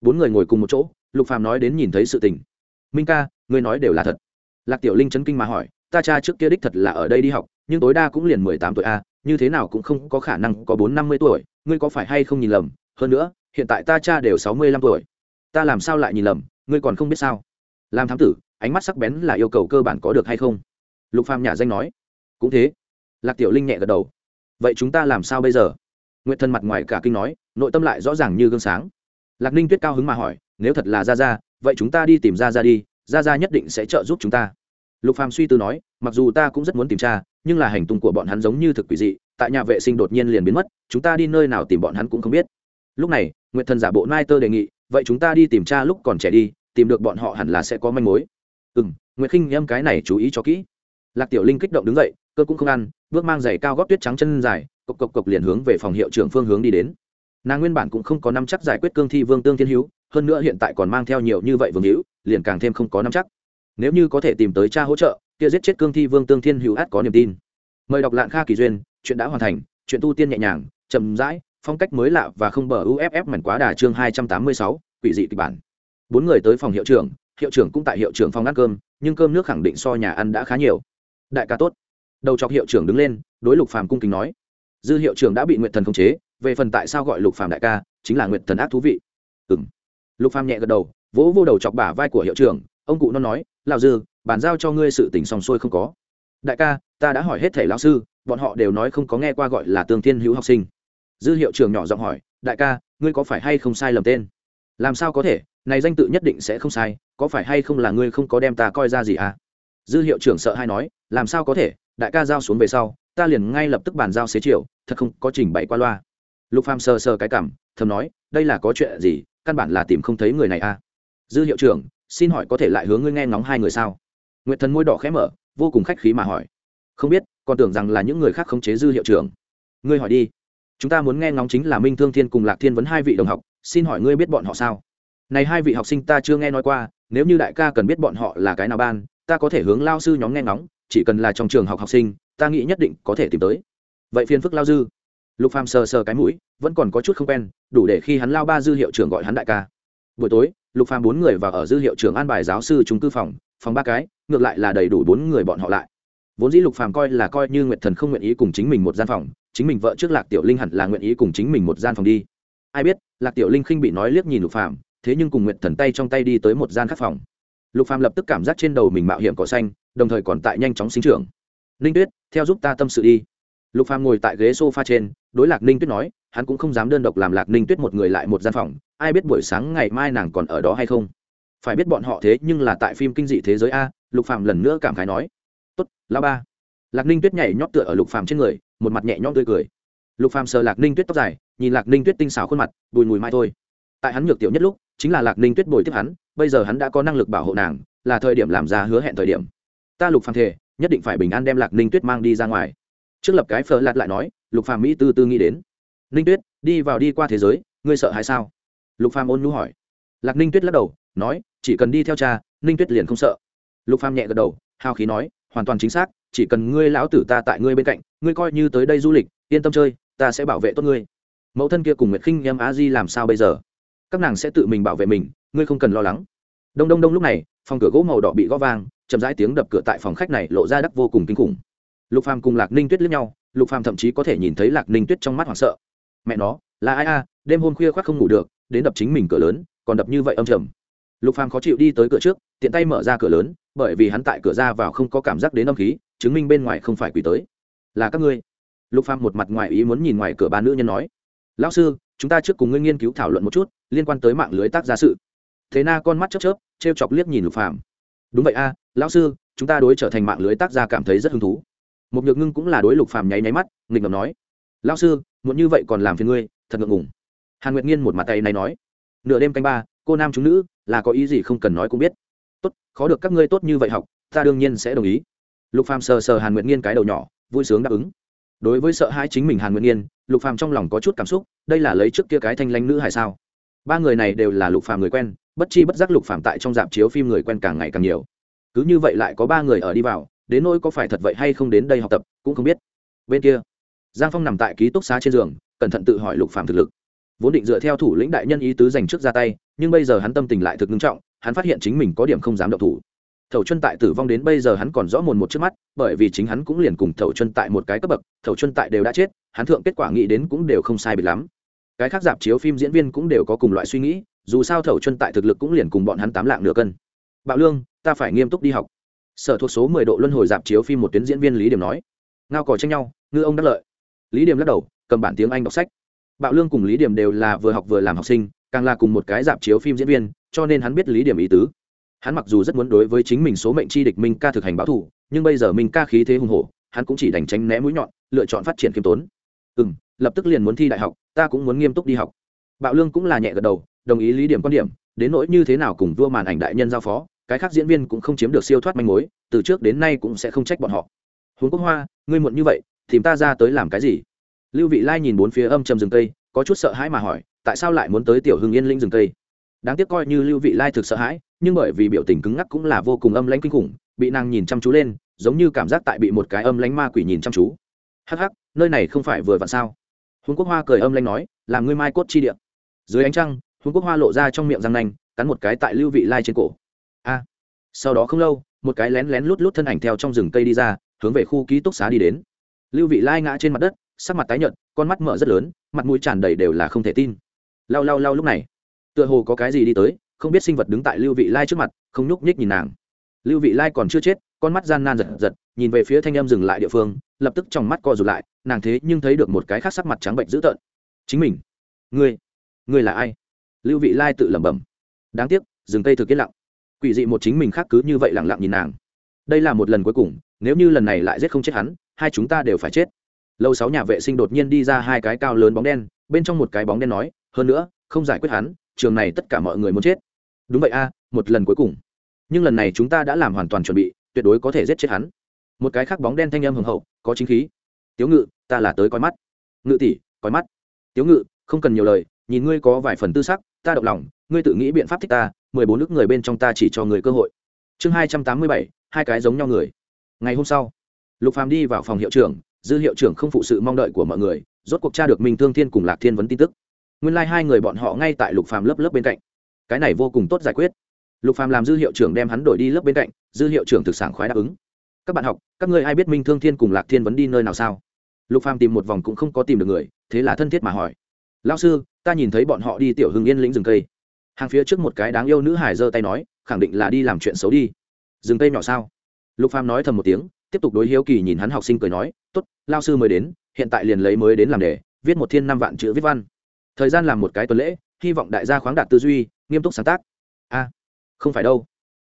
Bốn người ngồi cùng một chỗ, lục phàm nói đến nhìn thấy sự tình. Minh ca, ngươi nói đều là thật. Lạc tiểu linh chấn kinh mà hỏi, ta cha trước kia đích thật là ở đây đi học, nhưng tối đa cũng liền mười tám tuổi a như thế nào cũng không có khả năng có bốn năm mươi tuổi, ngươi có phải hay không nhìn lầm? Hơn nữa, hiện tại ta cha đều sáu mươi lăm tuổi. Ta làm sao lại nhìn lầm? Ngươi còn không biết sao? Làm thám tử, ánh mắt sắc bén là yêu cầu cơ bản có được hay không? Lục phàm nhà danh nói. Cũng thế. Lạc tiểu linh nhẹ gật đầu. Vậy chúng ta làm sao bây giờ? Nguyệt thân mặt ngoài cả kinh nói, nội tâm lại rõ ràng như gương sáng. Lạc ninh tuyết cao hứng mà hỏi, nếu thật là ra ra vậy chúng ta đi tìm ra ra đi ra ra nhất định sẽ trợ giúp chúng ta. Lục phàm suy tư nói, mặc dù ta cũng rất muốn tìm tra nhưng là hành tung của bọn hắn giống như thực quỷ dị, tại nhà vệ sinh đột nhiên liền biến mất, chúng ta đi nơi nào tìm bọn hắn cũng không biết. Lúc này, Nguyệt thần giả bộ nai tơ đề nghị, vậy chúng ta đi tìm cha lúc còn trẻ đi tìm được bọn họ hẳn là sẽ có manh mối. Ừ m nguyệt khinh em cái này chú ý cho kỹ. Lạc tiểu linh kích động đứng dậy, cơ cũng không ăn, bước mang giày cao gót tuyết trắng chân dài, cộc cộc cộc liền hướng về phòng hiệu trưởng phương hướng đi đến. Nàng nguyên bản cũng không có năm chắc giải quyết cương thi vương tương thiên hữu, hơn nữa hiện tại còn mang theo nhiều như vậy vương hữu, liền càng thêm không có năm chắc. Nếu như có thể tìm tới cha hỗ trợ, kia giết chết cương thi vương tương thiên hữu át có niềm tin. Mời đọc lạng kha kỳ duyên, chuyện đã hoàn thành, chuyện tu tiên nhẹ nhàng, chậm rãi, phong cách mới lạ và không bờ uff mảnh quá đà chương hai trăm tám mươi sáu, quỷ dị kịch bản bốn người tới phòng hiệu trưởng hiệu trưởng cũng tại hiệu trưởng phòng ăn cơm nhưng cơm nước khẳng định so nhà ăn đã khá nhiều. Đại ca tốt. Đầu chọc hiệu trưởng đứng lên đối lục phàm cung kính nói. Dư hiệu trưởng đã bị nguyện thần khống chế về phần tại sao gọi lục phàm đại ca chính là nguyện thần ác thú vị. Ừm, lục phàm nhẹ gật đầu vỗ vô đầu chọc bả vai của hiệu trưởng ông cụ nó nói lão dư bàn giao cho ngươi sự tình xong xuôi không có. Đại ca ta đã hỏi hết thầy lão sư bọn họ đều nói không có nghe qua gọi là tương thiên hữu học sinh. Dư hiệu trưởng nhỏ giọng hỏi đại ca ngươi có phải hay không sai lầm tên? Làm sao có thể? Này danh tự nhất định sẽ không sai, có phải hay không là ngươi không có đem ta coi ra gì à? Dư hiệu trưởng sợ hay nói, làm sao có thể, đại ca giao xuống về sau, ta liền ngay lập tức bàn giao xế chiều, thật không có trình bày qua loa. Lục phàm sờ sờ cái cảm, thầm nói, đây là có chuyện gì, căn bản là tìm không thấy người này à? Dư hiệu trưởng, xin hỏi có thể lại hướng ngươi nghe ngóng hai người sao? Nguyệt thần môi đỏ khẽ mở, vô cùng khách khí mà hỏi. Không biết, còn tưởng rằng là những người khác khống chế dư hiệu trưởng. Ngươi hỏi đi. Chúng ta muốn nghe ngóng chính là minh thương thiên cùng lạc thiên vấn hai vị đồng học, xin hỏi ngươi biết bọn họ sao? Này hai vị học sinh ta chưa nghe nói qua, nếu như đại ca cần biết bọn họ là cái nào ban, ta có thể hướng lao sư nhóm nghe ngóng, chỉ cần là trong trường học học sinh, ta nghĩ nhất định có thể tìm tới. Vậy phiền phức lao dư. Lục phàm sờ sờ cái mũi, vẫn còn có chút không quen, đủ để khi hắn lao ba dư hiệu trưởng gọi hắn đại ca. Buổi tối, lục phàm bốn người và ở dư hiệu trưởng an bài giáo sư trung cư phòng phòng ba cái, ngược lại là đầy đủ bốn người bọn họ lại. Vốn dĩ lục phàm coi là coi như nguyệt thần không nguyện ý cùng chính mình một gian phòng, chính mình vợ trước lạc tiểu linh hẳn là nguyện ý cùng chính mình một gian phòng đi. Ai biết, lạc tiểu linh khinh bị nói liếc nhìn lục phàm thế nhưng cùng nguyệt thần tay trong tay đi tới một gian khác phòng. Lục phàm lập tức cảm giác trên đầu mình mạo hiểm cỏ xanh, đồng thời còn tại nhanh chóng sinh trưởng. Ninh tuyết, theo giúp ta tâm sự đi. Lục phàm ngồi tại ghế sofa trên, đối lạc ninh tuyết nói, hắn cũng không dám đơn độc làm lạc ninh tuyết một người lại một gian phòng, ai biết buổi sáng ngày mai nàng còn ở đó hay không. Phải biết bọn họ thế nhưng là tại phim kinh dị thế giới a, lục phàm lần nữa cảm khái nói. Tốt, lão ba. Lạc ninh tuyết nhảy nhót tựa ở lục phàm trên người, một mặt nhẹ nhõm tươi cười. Lục phàm sờ lạc ninh tuyết tóc dài, nhìn lạc ninh tuyết tinh xảo khuôn mặt, bùi mùi mai thôi tại hắn nhược tiểu nhất lúc, chính là lạc ninh tuyết bồi tiếp hắn, bây giờ hắn đã có năng lực bảo hộ nàng, là thời điểm làm ra hứa hẹn thời điểm. Ta lục phàm thể nhất định phải bình an đem lạc ninh tuyết mang đi ra ngoài. Trước lập cái phờ lạt lại nói, lục phàm mỹ tư tư nghĩ đến. Ninh tuyết, đi vào đi qua thế giới, ngươi sợ hay sao? Lục phàm ôn nhu hỏi. Lạc ninh tuyết lắc đầu, nói, chỉ cần đi theo cha, ninh tuyết liền không sợ. Lục phàm nhẹ gật đầu, hào khí nói, hoàn toàn chính xác, chỉ cần ngươi lão tử ta tại ngươi bên cạnh, ngươi coi như tới đây du lịch, yên tâm chơi, ta sẽ bảo vệ tốt ngươi. Mẫu thân kia cùng nguyệt khinh em á di làm sao bây giờ? Các nàng sẽ tự mình bảo vệ mình, ngươi không cần lo lắng. Đông đông đông lúc này, phòng cửa gỗ màu đỏ bị gõ vang, chậm rãi tiếng đập cửa tại phòng khách này lộ ra đắc vô cùng kinh khủng. Lục phàm cùng lạc ninh tuyết lướt nhau, lục phàm thậm chí có thể nhìn thấy lạc ninh tuyết trong mắt hoảng sợ. Mẹ nó, là ai a? Đêm hôm khuya khoác không ngủ được, đến đập chính mình cửa lớn, còn đập như vậy âm trầm. Lục phàm khó chịu đi tới cửa trước, tiện tay mở ra cửa lớn, bởi vì hắn tại cửa ra vào không có cảm giác đến âm khí, chứng minh bên ngoài không phải quỷ tới. Là các ngươi. Lục phàm một mặt ngoài ý muốn nhìn ngoài cửa ba nữ nhân nói. Lão sư chúng ta trước cùng ngươi nghiên cứu thảo luận một chút, liên quan tới mạng lưới tác gia sự. Thế na con mắt chớp chớp, trêu chọc liếc nhìn lục phàm. Đúng vậy a, lão sư, chúng ta đối trở thành mạng lưới tác gia cảm thấy rất hứng thú. Một nhược ngưng cũng là đối lục phàm nháy nháy mắt, nghịch ngầm nói, lão sư, muốn như vậy còn làm phiền ngươi, thật ngượng ngùng. Hàn nguyệt nghiên một mặt tay này nói, nửa đêm canh ba, cô nam chúng nữ, là có ý gì không cần nói cũng biết. Tốt, khó được các ngươi tốt như vậy học, ta đương nhiên sẽ đồng ý. Lục phàm sờ sờ hàn nguyệt nghiên cái đầu nhỏ, vui sướng đáp ứng đối với sợ hãi chính mình hàn nguyệt yên, lục phàm trong lòng có chút cảm xúc đây là lấy trước kia cái thanh lãnh nữ hay sao? Ba người này đều là lục phàm người quen bất chi bất giác lục phàm tại trong dạp chiếu phim người quen càng ngày càng nhiều. Cứ như vậy lại có ba người ở đi vào đến nỗi có phải thật vậy hay không đến đây học tập cũng không biết. Bên kia giang phong nằm tại ký túc xá trên giường cẩn thận tự hỏi lục phàm thực lực. Vốn định dựa theo thủ lĩnh đại nhân ý tứ dành trước ra tay nhưng bây giờ hắn tâm tình lại thực nghiêm trọng hắn phát hiện chính mình có điểm không dám động thủ thầu chân tại tử vong đến bây giờ hắn còn rõ mồn một trước mắt, bởi vì chính hắn cũng liền cùng thầu chân tại một cái cấp bậc thầu chân tại đều đã chết, hắn thượng kết quả nghĩ đến cũng đều không sai biệt lắm. Cái khác dạp chiếu phim diễn viên cũng đều có cùng loại suy nghĩ, dù sao thầu chân tại thực lực cũng liền cùng bọn hắn tám lạng nửa cân. Bạo lương, ta phải nghiêm túc đi học. Sở thuộc số mười độ luân hồi dạp chiếu phim một tuyến diễn viên lý điểm nói. Ngao cò tranh nhau, ngư ông đắc lợi. Lý điểm lắc đầu, cầm bản tiếng anh đọc sách. Bạo lương cùng lý điểm đều là vừa học vừa làm học sinh, càng là cùng một cái dạp chiếu phim diễn viên, cho nên hắn biết lý điểm ý tứ hắn mặc dù rất muốn đối với chính mình số mệnh chi địch minh ca thực hành báo thủ nhưng bây giờ minh ca khí thế hùng hổ, hắn cũng chỉ đành tránh né mũi nhọn, lựa chọn phát triển khiêm tốn. Ừ m lập tức liền muốn thi đại học, ta cũng muốn nghiêm túc đi học. Bạo lương cũng là nhẹ gật đầu, đồng ý lý điểm quan điểm, đến nỗi như thế nào cùng vua màn ảnh đại nhân giao phó, cái khác diễn viên cũng không chiếm được siêu thoát manh mối, từ trước đến nay cũng sẽ không trách bọn họ. Huống quốc hoa, ngươi muộn như vậy, tìm ta ra tới làm cái gì? Lưu vị lai nhìn bốn phía âm trầm rừng cây, có chút sợ hãi mà hỏi, tại sao lại muốn tới tiểu hưng yên linh rừng cây? Đáng tiếc coi như lưu vị lai thực sợ hãi nhưng bởi vì biểu tình cứng ngắc cũng là vô cùng âm lãnh kinh khủng, bị nàng nhìn chăm chú lên, giống như cảm giác tại bị một cái âm lãnh ma quỷ nhìn chăm chú. Hắc hắc, nơi này không phải vừa vặn sao? Huống quốc hoa cười âm lãnh nói làm ngươi mai cốt chi địa. dưới ánh trăng huống quốc hoa lộ ra trong miệng răng nanh, cắn một cái tại lưu vị lai trên cổ. A! Sau đó không lâu, một cái lén lén lút lút thân ảnh theo trong rừng cây đi ra, hướng về khu ký túc xá đi đến. Lưu vị lai ngã trên mặt đất, sắc mặt tái nhợt, con mắt mở rất lớn, mặt mũi tràn đầy đều là không thể tin. Lau lau lau lúc này, tựa hồ có cái gì đi tới không biết sinh vật đứng tại lưu vị lai trước mặt, không nhúc nhích nhìn nàng. Lưu vị lai còn chưa chết, con mắt gian nan giật giật, nhìn về phía thanh em dừng lại địa phương, lập tức trong mắt co rụt lại, nàng thế nhưng thấy được một cái khác sắc mặt trắng bệnh dữ tợn. Chính mình. Ngươi. Ngươi là ai? Lưu vị lai tự lẩm bẩm. Đáng tiếc dừng cây thực yên lặng. Quỷ dị một chính mình khác cứ như vậy lẳng lặng nhìn nàng. Đây là một lần cuối cùng, nếu như lần này lại giết không chết hắn, hai chúng ta đều phải chết. Lâu sáu nhà vệ sinh đột nhiên đi ra hai cái cao lớn bóng đen, bên trong một cái bóng đen nói, hơn nữa, không giải quyết hắn, trường này tất cả mọi người muốn chết đúng vậy a, một lần cuối cùng. Nhưng lần này chúng ta đã làm hoàn toàn chuẩn bị, tuyệt đối có thể giết chết hắn. Một cái khác bóng đen thanh âm hùng hậu, có chính khí. Tiếu ngự, ta là tới coi mắt. Ngự tỷ, coi mắt. Tiếu ngự, không cần nhiều lời, nhìn ngươi có vài phần tư sắc, ta động lòng, ngươi tự nghĩ biện pháp thích ta, mười bốn nước người bên trong ta chỉ cho người cơ hội. Chương hai trăm tám mươi bảy, hai cái giống nhau người. Ngày hôm sau, lục phàm đi vào phòng hiệu trưởng, dư hiệu trưởng không phụ sự mong đợi của mọi người, rốt cuộc tra được minh thương thiên cùng lạc thiên vấn tin tức. Nguyên lai hai người bọn họ ngay tại lục phàm lớp lớp bên cạnh cái này vô cùng tốt giải quyết. Lục phàm làm dư hiệu trưởng đem hắn đổi đi lớp bên cạnh, dư hiệu trưởng thực sản khoái đáp ứng. Các bạn học, các ngươi ai biết minh thương thiên cùng lạc thiên vấn đi nơi nào sao? Lục phàm tìm một vòng cũng không có tìm được người, thế là thân thiết mà hỏi. Lão sư, ta nhìn thấy bọn họ đi tiểu hưng yên lĩnh rừng cây. Hàng phía trước một cái đáng yêu nữ hải giơ tay nói, khẳng định là đi làm chuyện xấu đi. Rừng cây nhỏ sao? Lục phàm nói thầm một tiếng, tiếp tục đối hiếu kỳ nhìn hắn học sinh cười nói, tốt lao sư mới đến, hiện tại liền lấy mới đến làm đề, viết một thiên năm vạn chữ viết văn. Thời gian làm một cái tuần lễ, hy vọng đại gia khoáng đạt tư duy nghiêm túc sáng tác. A, không phải đâu.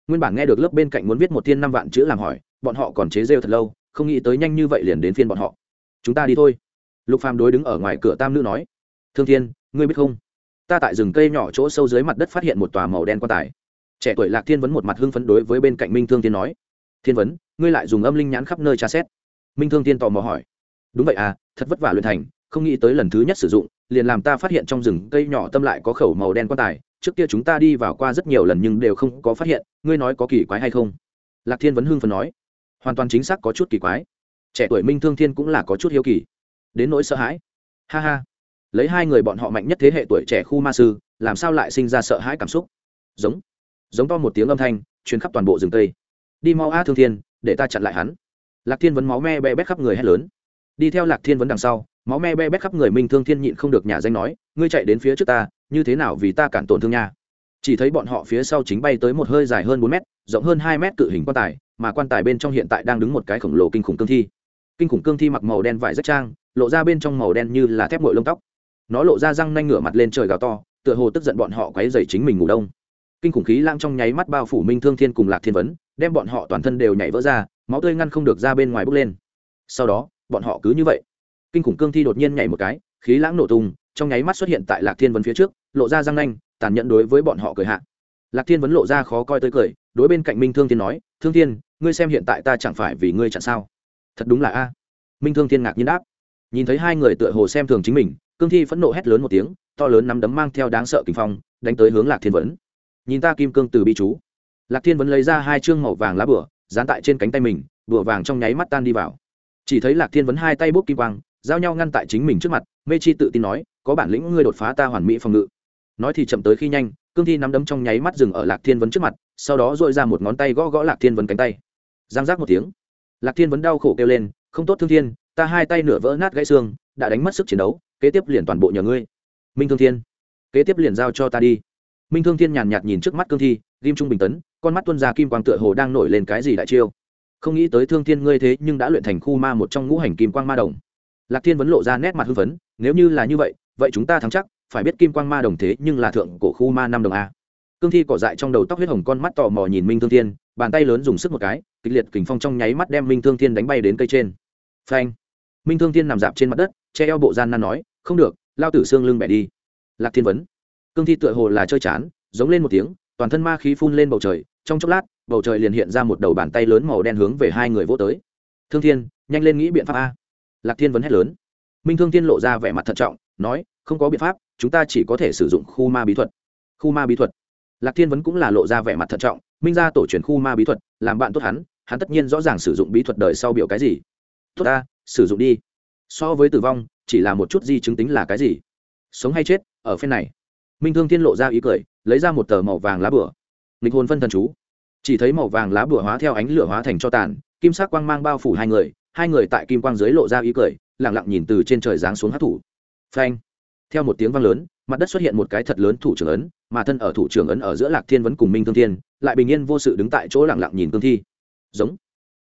Nguyên bản nghe được lớp bên cạnh muốn viết một thiên năm vạn chữ làm hỏi, bọn họ còn chế rêu thật lâu, không nghĩ tới nhanh như vậy liền đến phiên bọn họ. Chúng ta đi thôi. Lục phàm đối đứng ở ngoài cửa tam nữ nói. Thương thiên, ngươi biết không? Ta tại rừng cây nhỏ chỗ sâu dưới mặt đất phát hiện một tòa màu đen quan tài. Trẻ tuổi lạc thiên vấn một mặt hưng phấn đối với bên cạnh minh thương thiên nói. Thiên vấn, ngươi lại dùng âm linh nhãn khắp nơi tra xét. Minh thương thiên tò mò hỏi. Đúng vậy à thật vất vả luyện thành, không nghĩ tới lần thứ nhất sử dụng, liền làm ta phát hiện trong rừng cây nhỏ tâm lại có khẩu màu đen quan tài trước kia chúng ta đi vào qua rất nhiều lần nhưng đều không có phát hiện, ngươi nói có kỳ quái hay không? Lạc thiên vấn hưng phần nói. Hoàn toàn chính xác có chút kỳ quái. Trẻ tuổi minh thương thiên cũng là có chút hiếu kỳ. Đến nỗi sợ hãi. Ha ha. Lấy hai người bọn họ mạnh nhất thế hệ tuổi trẻ khu ma sư, làm sao lại sinh ra sợ hãi cảm xúc? Giống. Giống to một tiếng âm thanh chuyến khắp toàn bộ rừng tây. Đi mau a thương thiên, để ta chặn lại hắn. Lạc thiên vấn máu me be bét khắp người hét lớn. Đi theo lạc thiên vấn đằng sau, máu me be bét khắp người minh thương thiên nhịn không được nhà danh nói, ngươi chạy đến phía trước ta như thế nào vì ta cản tổn thương nha? Chỉ thấy bọn họ phía sau chính bay tới một hơi dài hơn bốn mét, rộng hơn hai mét cự hình quan tài, mà quan tài bên trong hiện tại đang đứng một cái khổng lồ kinh khủng cương thi. Kinh khủng cương thi mặc màu đen vải rất trang, lộ ra bên trong màu đen như là thép ngội lông tóc. Nó lộ ra răng nanh ngửa mặt lên trời gào to, tựa hồ tức giận bọn họ quấy dày chính mình ngủ đông. Kinh khủng khí lang trong nháy mắt bao phủ minh thương thiên cùng lạc thiên vấn, đem bọn họ toàn thân đều nhảy vỡ ra, máu tươi ngăn không được ra bên ngoài bốc lên. Sau đó, bọn họ cứ như vậy. Kinh khủng cương thi đột nhiên nhảy một cái, khí lãng nổ tung trong nháy mắt xuất hiện tại lạc thiên vấn phía trước, lộ ra răng nanh, tàn nhẫn đối với bọn họ cười hạ. Lạc thiên vấn lộ ra khó coi tới cười, đối bên cạnh minh thương thiên nói, thương thiên, ngươi xem hiện tại ta chẳng phải vì ngươi chẳng sao? Thật đúng là a. Minh thương thiên ngạc nhiên đáp. Nhìn thấy hai người tựa hồ xem thường chính mình, cương thi phẫn nộ hét lớn một tiếng, to lớn nắm đấm mang theo đáng sợ kinh phong, đánh tới hướng lạc thiên vấn nhìn ta kim cương từ bi chú. Lạc thiên vấn lấy ra hai chương màu vàng lá bửa dán tại trên cánh tay mình bửa vàng trong nháy mắt tan đi vào. Chỉ thấy lạc thiên vấn hai tay bốc kim quang giao nhau ngăn tại chính mình trước mặt, mê chi tự tin nói, có bản lĩnh ngươi đột phá ta hoàn mỹ phòng ngự. Nói thì chậm tới khi nhanh, cương thi nắm đấm trong nháy mắt dừng ở lạc thiên vấn trước mặt, sau đó dội ra một ngón tay gõ gõ lạc thiên vấn cánh tay. Giang giác một tiếng, lạc thiên vấn đau khổ kêu lên, không tốt thương thiên, ta hai tay nửa vỡ nát gãy xương, đã đánh mất sức chiến đấu, kế tiếp liền toàn bộ nhờ ngươi. Minh thương thiên, kế tiếp liền giao cho ta đi. Minh thương thiên nhàn nhạt nhìn trước mắt cương thi, ghim trung bình tấn, con mắt tuân ra kim quang tựa hồ đang nổi lên cái gì đại chiêu. Không nghĩ tới thương thiên ngươi thế nhưng đã luyện thành khu ma một trong ngũ hành kim quang ma đồng lạc thiên vẫn lộ ra nét mặt hưng phấn, nếu như là như vậy vậy chúng ta thắng chắc, phải biết kim quang ma đồng thế nhưng là thượng cổ khu ma năm đồng a. Cương thi cỏ dại trong đầu tóc huyết hồng con mắt tò mò nhìn minh thương thiên, bàn tay lớn dùng sức một cái, kịch liệt kình phong trong nháy mắt đem minh thương thiên đánh bay đến cây trên. Phanh! Minh thương thiên nằm dạp trên mặt đất, che eo bộ gian nan nói, không được, lao tử xương lưng bẻ đi. Lạc thiên vấn. Cương thi tựa hồ là chơi chán, giống lên một tiếng, toàn thân ma khí phun lên bầu trời, trong chốc lát, bầu trời liền hiện ra một đầu bàn tay lớn màu đen hướng về hai người vô tới. Thương thiên, nhanh lên nghĩ biện pháp a lạc thiên vấn hét lớn. Minh thương thiên lộ ra vẻ mặt thận trọng, nói, không có biện pháp, chúng ta chỉ có thể sử dụng khu ma bí thuật. Khu ma bí thuật? Lạc thiên vấn cũng là lộ ra vẻ mặt thận trọng, minh ra tổ truyền khu ma bí thuật, làm bạn tốt hắn hắn tất nhiên rõ ràng sử dụng bí thuật đời sau biểu cái gì. Tốt ta, sử dụng đi. So với tử vong, chỉ là một chút di chứng tính là cái gì? Sống hay chết, ở phen này. Minh thương thiên lộ ra ý cười, lấy ra một tờ màu vàng lá bửa. Nghịch hồn phân thần chú. Chỉ thấy màu vàng lá bửa hóa theo ánh lửa hóa thành cho tàn, kim sắc quang mang bao phủ hai người hai người tại kim quang dưới lộ ra ý cười lẳng lặng nhìn từ trên trời giáng xuống hát thủ. Phanh! Theo một tiếng vang lớn, mặt đất xuất hiện một cái thật lớn thủ trưởng ấn, mà thân ở thủ trưởng ấn ở giữa lạc thiên vấn cùng minh thương thiên, lại bình yên vô sự đứng tại chỗ lẳng lặng nhìn cương thi. Giống!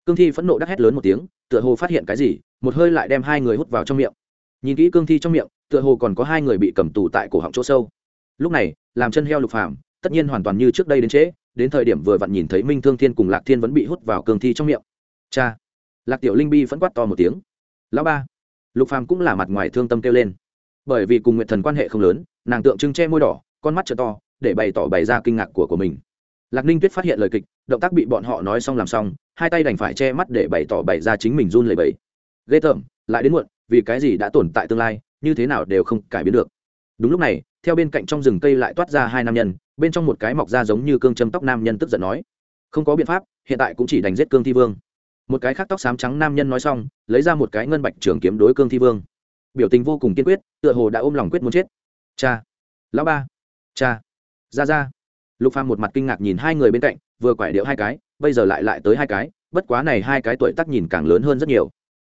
Cương thi phẫn nộ đắc hét lớn một tiếng, tựa hồ phát hiện cái gì, một hơi lại đem hai người hút vào trong miệng. Nhìn kỹ cương thi trong miệng, tựa hồ còn có hai người bị cầm tù tại cổ họng chỗ sâu. Lúc này, làm chân heo lục phàm, tất nhiên hoàn toàn như trước đây đến trễ, đến thời điểm vừa vặn nhìn thấy minh thương thiên cùng lạc thiên vẫn bị hút vào cương thi trong miệng. Cha! Lạc tiểu linh bi vẫn quát to một tiếng. Lão ba! Lục phàm cũng là mặt ngoài thương tâm kêu lên. Bởi vì cùng nguyệt thần quan hệ không lớn, nàng tượng trưng che môi đỏ, con mắt trợ to, để bày tỏ bày ra kinh ngạc của của mình. Lạc ninh tuyết phát hiện lời kịch, động tác bị bọn họ nói xong làm xong, hai tay đành phải che mắt để bày tỏ bày ra chính mình run lẩy bẩy. Ghê tởm, lại đến muộn, vì cái gì đã tồn tại tương lai, như thế nào đều không cải biến được. Đúng lúc này, theo bên cạnh trong rừng cây lại toát ra hai nam nhân, bên trong một cái mọc ra giống như cương châm tóc nam nhân tức giận nói, không có biện pháp, hiện tại cũng chỉ đánh giết cương thi vương một cái khác tóc xám trắng nam nhân nói xong, lấy ra một cái ngân bạch trường kiếm đối cương thi vương. Biểu tình vô cùng kiên quyết, tựa hồ đã ôm lòng quyết muốn chết. Cha, lão ba, cha, ra ra. Lục phàm một mặt kinh ngạc nhìn hai người bên cạnh, vừa quải điệu hai cái, bây giờ lại lại tới hai cái, bất quá này hai cái tuổi tác nhìn càng lớn hơn rất nhiều.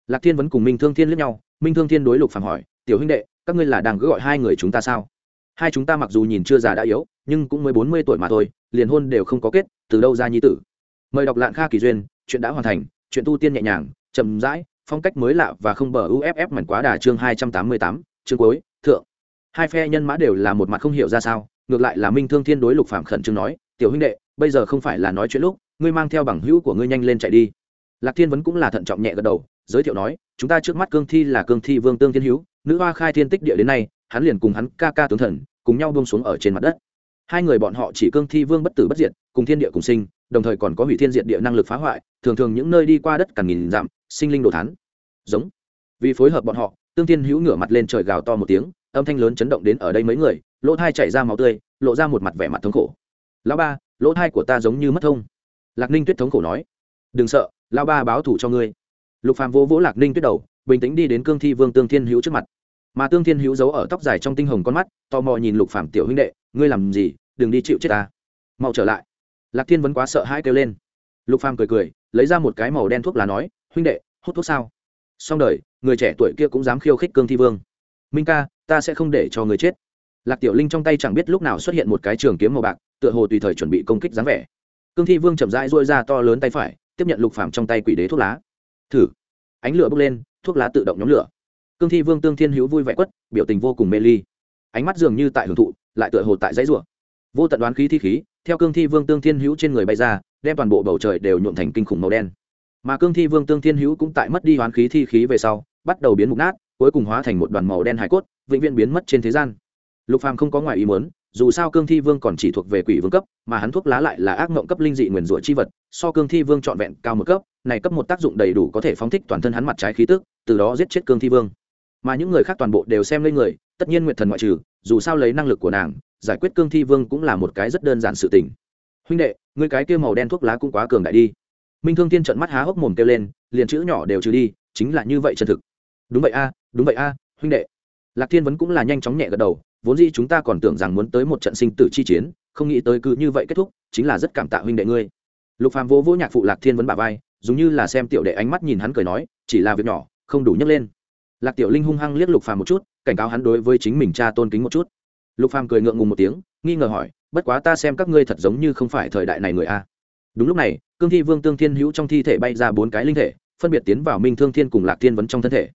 Lạc thiên vẫn cùng minh thương thiên liếc nhau, minh thương thiên đối lục phàm hỏi, tiểu huynh đệ, các ngươi là đang cứ gọi hai người chúng ta sao? Hai chúng ta mặc dù nhìn chưa già đã yếu, nhưng cũng mới bốn mươi tuổi mà thôi, liền hôn đều không có kết, từ đâu ra nhi tử? Mời đọc lạng kha kỳ duyên, chuyện đã hoàn thành chuyện tu tiên nhẹ nhàng, chậm rãi, phong cách mới lạ và không bờ uff mảnh quá đà chương hai trăm tám mươi tám, chương cuối, thượng. Hai phe nhân mã đều là một mặt không hiểu ra sao, ngược lại là minh thương thiên đối lục phạm khẩn trương nói, tiểu huynh đệ, bây giờ không phải là nói chuyện lúc, ngươi mang theo bằng hữu của ngươi nhanh lên chạy đi. Lạc thiên vẫn cũng là thận trọng nhẹ gật đầu, giới thiệu nói, chúng ta trước mắt cương thi là cương thi vương tương thiên hữu, nữ hoa khai thiên tích địa đến nay, hắn liền cùng hắn ca ca tướng thần, cùng nhau buông xuống ở trên mặt đất. Hai người bọn họ chỉ cương thi vương bất tử bất diệt, cùng thiên địa cùng sinh đồng thời còn có hủy thiên diệt địa năng lực phá hoại, thường thường những nơi đi qua đất càng nghìn dặm, sinh linh đồ thán. Giống. Vì phối hợp bọn họ, tương thiên hữu ngửa mặt lên trời gào to một tiếng, âm thanh lớn chấn động đến ở đây mấy người, lỗ thai chảy ra máu tươi, lộ ra một mặt vẻ mặt thống khổ. Lão ba, lỗ thai của ta giống như mất thông. Lạc ninh tuyết thống khổ nói. Đừng sợ, lão ba báo thủ cho ngươi. Lục phàm vỗ vỗ lạc ninh tuyết đầu, bình tĩnh đi đến cương thi vương tương thiên hữu trước mặt. Mà tương thiên hữu giấu ở tóc dài trong tinh hồng con mắt, tò mò nhìn lục phàm tiểu huynh đệ, ngươi làm gì? Đừng đi chịu chết ta. Mau trở lại lạc thiên vẫn quá sợ hãi kêu lên. Lục phàm cười cười, lấy ra một cái màu đen thuốc lá nói, huynh đệ, hút thuốc sao? Xong đời, người trẻ tuổi kia cũng dám khiêu khích cương thi vương. Minh ca, ta sẽ không để cho người chết. Lạc tiểu linh trong tay chẳng biết lúc nào xuất hiện một cái trường kiếm màu bạc, tựa hồ tùy thời chuẩn bị công kích dáng vẻ. Cương thi vương chậm rãi dôi ra to lớn tay phải, tiếp nhận lục phàm trong tay quỷ đế thuốc lá. Thử. Ánh lửa bốc lên, thuốc lá tự động nhóm lửa. Cương thi vương tương thiên hữu vui vẻ quất, biểu tình vô cùng mê ly. Ánh mắt dường như tại hưởng thụ, lại tựa hồ tại dãy rủa. Vô tận đoán khí thi khí theo cương thi vương tương thiên hữu trên người bay ra, đem toàn bộ bầu trời đều nhuộm thành kinh khủng màu đen. Mà cương thi vương tương thiên hữu cũng tại mất đi hoán khí thi khí về sau, bắt đầu biến mục nát, cuối cùng hóa thành một đoàn màu đen hải cốt, vĩnh viễn biến mất trên thế gian. Lục phàm không có ngoài ý muốn, dù sao cương thi vương còn chỉ thuộc về quỷ vương cấp, mà hắn thuốc lá lại là ác mộng cấp linh dị nguyền rủa chi vật, so cương thi vương trọn vẹn cao một cấp, này cấp một tác dụng đầy đủ có thể phóng thích toàn thân hắn mặt trái khí tức, từ đó giết chết cương thi vương. Mà những người khác toàn bộ đều xem lên người, tất nhiên nguyện thần ngoại trừ, dù sao lấy năng lực của nàng giải quyết cương thi vương cũng là một cái rất đơn giản sự tình. Huynh đệ, ngươi cái kia màu đen thuốc lá cũng quá cường đại đi. Minh thương thiên trận mắt há hốc mồm kêu lên, liền chữ nhỏ đều trừ đi, chính là như vậy chân thực. Đúng vậy a, đúng vậy a, huynh đệ. Lạc thiên vẫn cũng là nhanh chóng nhẹ gật đầu, vốn dĩ chúng ta còn tưởng rằng muốn tới một trận sinh tử chi chiến, không nghĩ tới cứ như vậy kết thúc, chính là rất cảm tạ huynh đệ ngươi. Lục phàm vỗ vỗ nhạc phụ lạc thiên vấn bà vai giống như là xem tiểu đệ ánh mắt nhìn hắn cười nói, chỉ là việc nhỏ, không đủ nhấc lên. Lạc tiểu linh hung hăng liếc lục phàm một chút, cảnh cáo hắn đối với chính mình cha tôn kính một chút lục phàm cười ngượng ngùng một tiếng, nghi ngờ hỏi, bất quá ta xem các ngươi thật giống như không phải thời đại này người a. Đúng lúc này, cương thi vương tương thiên hữu trong thi thể bay ra bốn cái linh thể, phân biệt tiến vào minh thương thiên cùng lạc thiên vấn trong thân thể.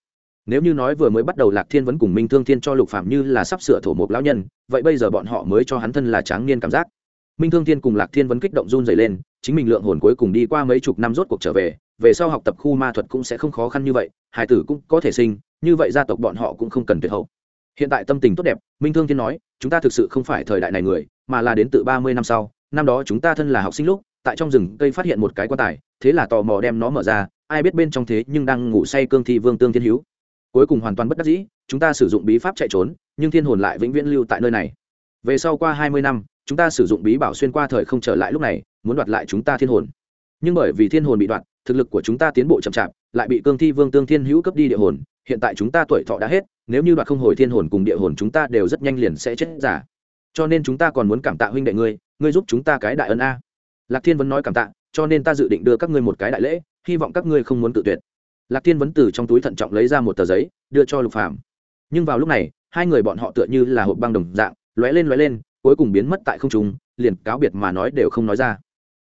Nếu như nói vừa mới bắt đầu lạc thiên Vấn cùng minh thương thiên cho lục phạm như là sắp sửa thổ một lão nhân, vậy bây giờ bọn họ mới cho hắn thân là tráng niên cảm giác. Minh thương thiên cùng lạc thiên Vấn kích động run dày lên, chính mình lượng hồn cuối cùng đi qua mấy chục năm rốt cuộc trở về về sau học tập khu ma thuật cũng sẽ không khó khăn như vậy hải tử cũng có thể sinh, như vậy gia tộc bọn họ cũng không cần tuyệt hậu. Hiện tại tâm tình tốt đẹp, minh thương thiên nói chúng ta thực sự không phải thời đại này người, mà là đến từ ba mươi năm sau, năm đó chúng ta thân là học sinh lúc, tại trong rừng cây phát hiện một cái quan tài, thế là tò mò đem nó mở ra, ai biết bên trong thế nhưng đang ngủ say cương thi vương tương thiên hữu. Cuối cùng hoàn toàn bất đắc dĩ, chúng ta sử dụng bí pháp chạy trốn, nhưng thiên hồn lại vĩnh viễn lưu tại nơi này. Về sau qua hai mươi năm, chúng ta sử dụng bí bảo xuyên qua thời không trở lại lúc này, muốn đoạt lại chúng ta thiên hồn. Nhưng bởi vì thiên hồn bị đoạt, thực lực của chúng ta tiến bộ chậm chạp, lại bị cương thi vương tương thiên hữu cấp đi địa hồn, hiện tại chúng ta tuổi thọ đã hết nếu như đoạt không hồi thiên hồn cùng địa hồn chúng ta đều rất nhanh liền sẽ chết giả. Cho nên chúng ta còn muốn cảm tạ huynh đệ ngươi ngươi giúp chúng ta cái đại ân a. Lạc thiên vẫn nói cảm tạ, cho nên ta dự định đưa các ngươi một cái đại lễ, hy vọng các ngươi không muốn tự tuyệt. Lạc thiên vẫn từ trong túi thận trọng lấy ra một tờ giấy, đưa cho lục phàm. Nhưng vào lúc này, hai người bọn họ tựa như là hộp băng đồng dạng, lóe lên lóe lên, cuối cùng biến mất tại không trung, liền cáo biệt mà nói đều không nói ra.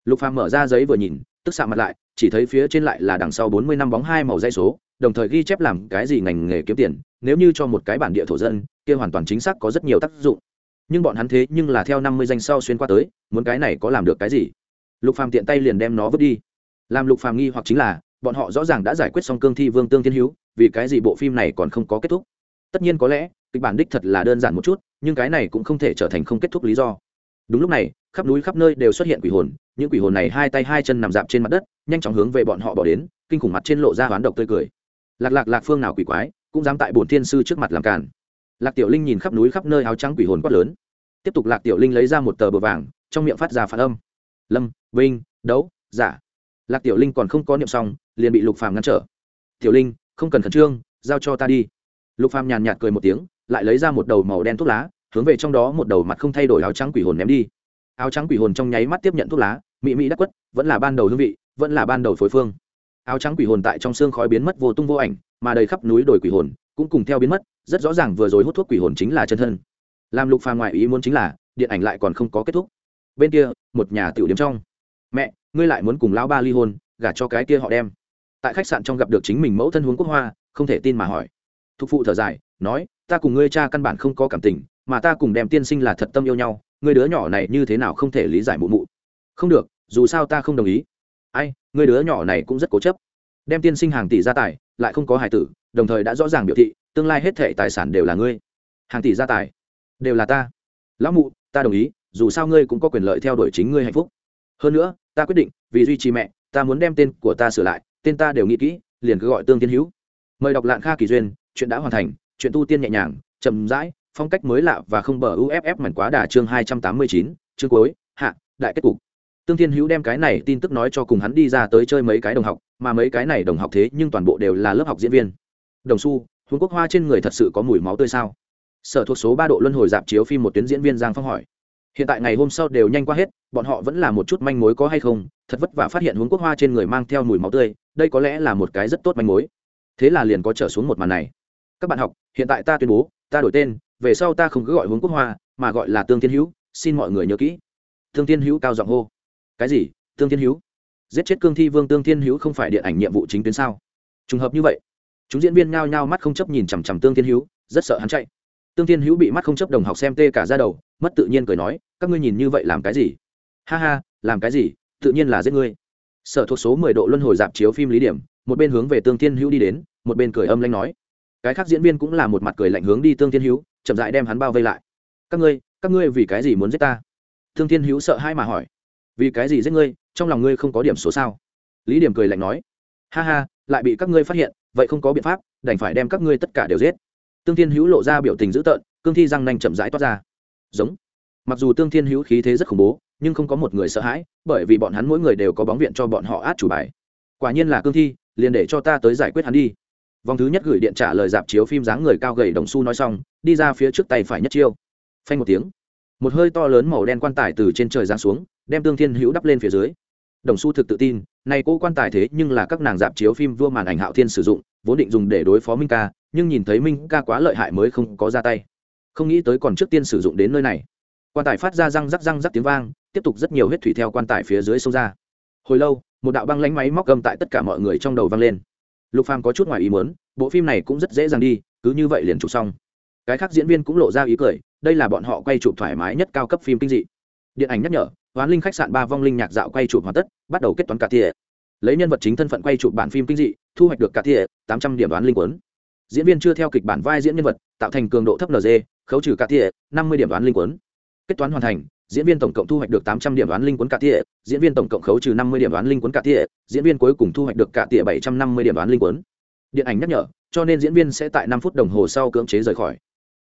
Lục phàm mở ra giấy vừa nhìn, tức xạ mặt lại, chỉ thấy phía trên lại là đằng sau bốn mươi năm bóng hai màu dây số đồng thời ghi chép làm cái gì ngành nghề kiếm tiền, nếu như cho một cái bản địa thổ dân, kia hoàn toàn chính xác có rất nhiều tác dụng. Nhưng bọn hắn thế nhưng là theo năm mươi danh sau xuyên qua tới, muốn cái này có làm được cái gì? Lục phàm tiện tay liền đem nó vứt đi. Làm lục phàm nghi hoặc chính là, bọn họ rõ ràng đã giải quyết xong cương thi vương tương thiên hữu, vì cái gì bộ phim này còn không có kết thúc? Tất nhiên có lẽ, kịch bản đích thật là đơn giản một chút, nhưng cái này cũng không thể trở thành không kết thúc lý do. Đúng lúc này, khắp núi khắp nơi đều xuất hiện quỷ hồn, những quỷ hồn này hai tay hai chân nằm dạp trên mặt đất, nhanh chóng hướng về bọn họ bỏ đến, kinh khủng mặt trên lộ ra hoán độc tươi cười lạc lạc lạc phương nào quỷ quái, cũng dám tại bổn thiên sư trước mặt làm càn. Lạc tiểu linh nhìn khắp núi khắp nơi áo trắng quỷ hồn quát lớn. Tiếp tục lạc tiểu linh lấy ra một tờ bờ vàng, trong miệng phát ra phản âm. Lâm, vinh, đấu giả lạc tiểu linh còn không có niệm xong, liền bị lục phàm ngăn trở. Tiểu linh, không cần khẩn trương, giao cho ta đi. Lục phàm nhàn nhạt cười một tiếng, lại lấy ra một đầu màu đen thuốc lá, hướng về trong đó một đầu mặt không thay đổi áo trắng quỷ hồn ném đi. Áo trắng quỷ hồn trong nháy mắt tiếp nhận thuốc lá, mị mị đắc quất, vẫn là ban đầu hương vị, vẫn là ban đầu phối phương áo trắng quỷ hồn tại trong xương khói biến mất vô tung vô ảnh, mà đầy khắp núi đồi quỷ hồn cũng cùng theo biến mất, rất rõ ràng vừa rồi hút thuốc quỷ hồn chính là chân thân. Làm lục phàm ngoại ý muốn chính là, điện ảnh lại còn không có kết thúc. Bên kia, một nhà tiểu điểm trong. Mẹ, ngươi lại muốn cùng lão ba ly hôn, gả cho cái kia họ đem. Tại khách sạn trong gặp được chính mình mẫu thân huống quốc hoa, không thể tin mà hỏi. Thục phụ thở dài, nói, ta cùng ngươi cha căn bản không có cảm tình, mà ta cùng đem tiên sinh là thật tâm yêu nhau người đứa nhỏ này như thế nào không thể lý giải mụ mụ? Không được, dù sao ta không đồng ý ai, người đứa nhỏ này cũng rất cố chấp. Đem tiên sinh hàng tỷ gia tài, lại không có hài tử, đồng thời đã rõ ràng biểu thị, tương lai hết thệ tài sản đều là ngươi. Hàng tỷ gia tài, đều là ta. Lão mụ, ta đồng ý, dù sao ngươi cũng có quyền lợi theo đuổi chính ngươi hạnh phúc. Hơn nữa, ta quyết định, vì duy trì mẹ, ta muốn đem tên của ta sửa lại, tên ta đều nghĩ kỹ, liền cứ gọi tương tiên hữu. Mời đọc lạng kha kỳ duyên, chuyện đã hoàn thành, chuyện tu tiên nhẹ nhàng, chậm rãi, phong cách mới lạ và không bờ uff mảnh quá đà chương hai trăm tám mươi chín, chương cuối, hạ, đại kết cục tương thiên hữu đem cái này tin tức nói cho cùng hắn đi ra tới chơi mấy cái đồng học, mà mấy cái này đồng học thế nhưng toàn bộ đều là lớp học diễn viên. Đồng xu huống quốc hoa trên người thật sự có mùi máu tươi sao? Sở thuộc số ba độ luân hồi dạp chiếu phim một tuyến diễn viên giang phong hỏi. Hiện tại ngày hôm sau đều nhanh qua hết, bọn họ vẫn là một chút manh mối có hay không? Thật vất vả phát hiện huống quốc hoa trên người mang theo mùi máu tươi, đây có lẽ là một cái rất tốt manh mối. Thế là liền có trở xuống một màn này. Các bạn học, hiện tại ta tuyên bố, ta đổi tên, về sau ta không cứ gọi huống quốc hoa, mà gọi là tương thiên hữu, xin mọi người nhớ kỹ. Tương thiên hữu cao giọng hô cái gì? Tương thiên hữu? Giết chết cương thi vương, tương thiên hữu không phải điện ảnh nhiệm vụ chính tuyến sao? Trùng hợp như vậy, chúng diễn viên nhao nhao mắt không chấp nhìn chằm chằm tương thiên hữu, rất sợ hắn chạy. Tương thiên hữu bị mắt không chấp đồng học xem tê cả ra đầu, mất tự nhiên cười nói, các ngươi nhìn như vậy làm cái gì? Ha ha, làm cái gì? Tự nhiên là giết ngươi. Sở thuộc số mười độ luân hồi dạp chiếu phim lý điểm, một bên hướng về tương thiên hữu đi đến, một bên cười âm lanh nói, cái khác diễn viên cũng là một mặt cười lạnh hướng đi tương thiên hữu, chậm dại đem hắn bao vây lại. Các ngươi các ngươi vì cái gì muốn giết ta? Tương thiên hữu sợ hai mà hỏi vì cái gì giết ngươi, trong lòng ngươi không có điểm số sao? Lý điểm cười lạnh nói, ha ha, lại bị các ngươi phát hiện, vậy không có biện pháp, đành phải đem các ngươi tất cả đều giết. Tương thiên hữu lộ ra biểu tình dữ tợn, cương thi răng nanh chậm rãi toát ra. Giống. Mặc dù tương thiên hữu khí thế rất khủng bố, nhưng không có một người sợ hãi, bởi vì bọn hắn mỗi người đều có bóng viện cho bọn họ át chủ bài. Quả nhiên là cương thi, liền để cho ta tới giải quyết hắn đi. Vòng thứ nhất gửi điện trả lời dạp chiếu phim dáng người cao gầy đồng xu nói xong, đi ra phía trước tay phải nhất chiêu. Phanh một tiếng. Một hơi to lớn màu đen quan tài từ trên trời giáng xuống đem tương thiên hữu đắp lên phía dưới. Đồng xu thực tự tin, này cô quan tài thế nhưng là các nàng dạp chiếu phim vua màn ảnh hạo thiên sử dụng, vốn định dùng để đối phó minh ca, nhưng nhìn thấy minh ca quá lợi hại mới không có ra tay. Không nghĩ tới còn trước tiên sử dụng đến nơi này. Quan tài phát ra răng rắc răng rắc tiếng vang, tiếp tục rất nhiều huyết thủy theo quan tài phía dưới sông ra. Hồi lâu, một đạo băng lánh máy móc gầm tại tất cả mọi người trong đầu vang lên. Lục phàm có chút ngoài ý muốn, bộ phim này cũng rất dễ dàng đi, cứ như vậy liền chụp xong. Cái khác diễn viên cũng lộ ra ý cười, đây là bọn họ quay chụp thoải mái nhất cao cấp phim kinh dị. Điện ảnh nhắc nhở hoán linh khách sạn ba vong linh nhạc dạo quay chụp hoàn tất, bắt đầu kết toán cả thiệ lấy nhân vật chính thân phận quay chụp bản phim kinh dị, thu hoạch được cả thiệ tám trăm điểm đoán linh quấn diễn viên chưa theo kịch bản vai diễn nhân vật, tạo thành cường độ thấp nd khấu trừ cả thiệ năm mươi điểm đoán linh quấn kết toán hoàn thành, diễn viên tổng cộng thu hoạch được tám trăm điểm đoán linh quấn cả thiệ diễn viên tổng cộng khấu trừ năm mươi điểm đoán linh quấn cả thiệ diễn viên cuối cùng thu hoạch được cả thiệ bảy trăm năm mươi điểm đoán linh quấn điện ảnh nhắc nhở, cho nên diễn viên sẽ tại năm phút đồng hồ sau cưỡng chế rời khỏi.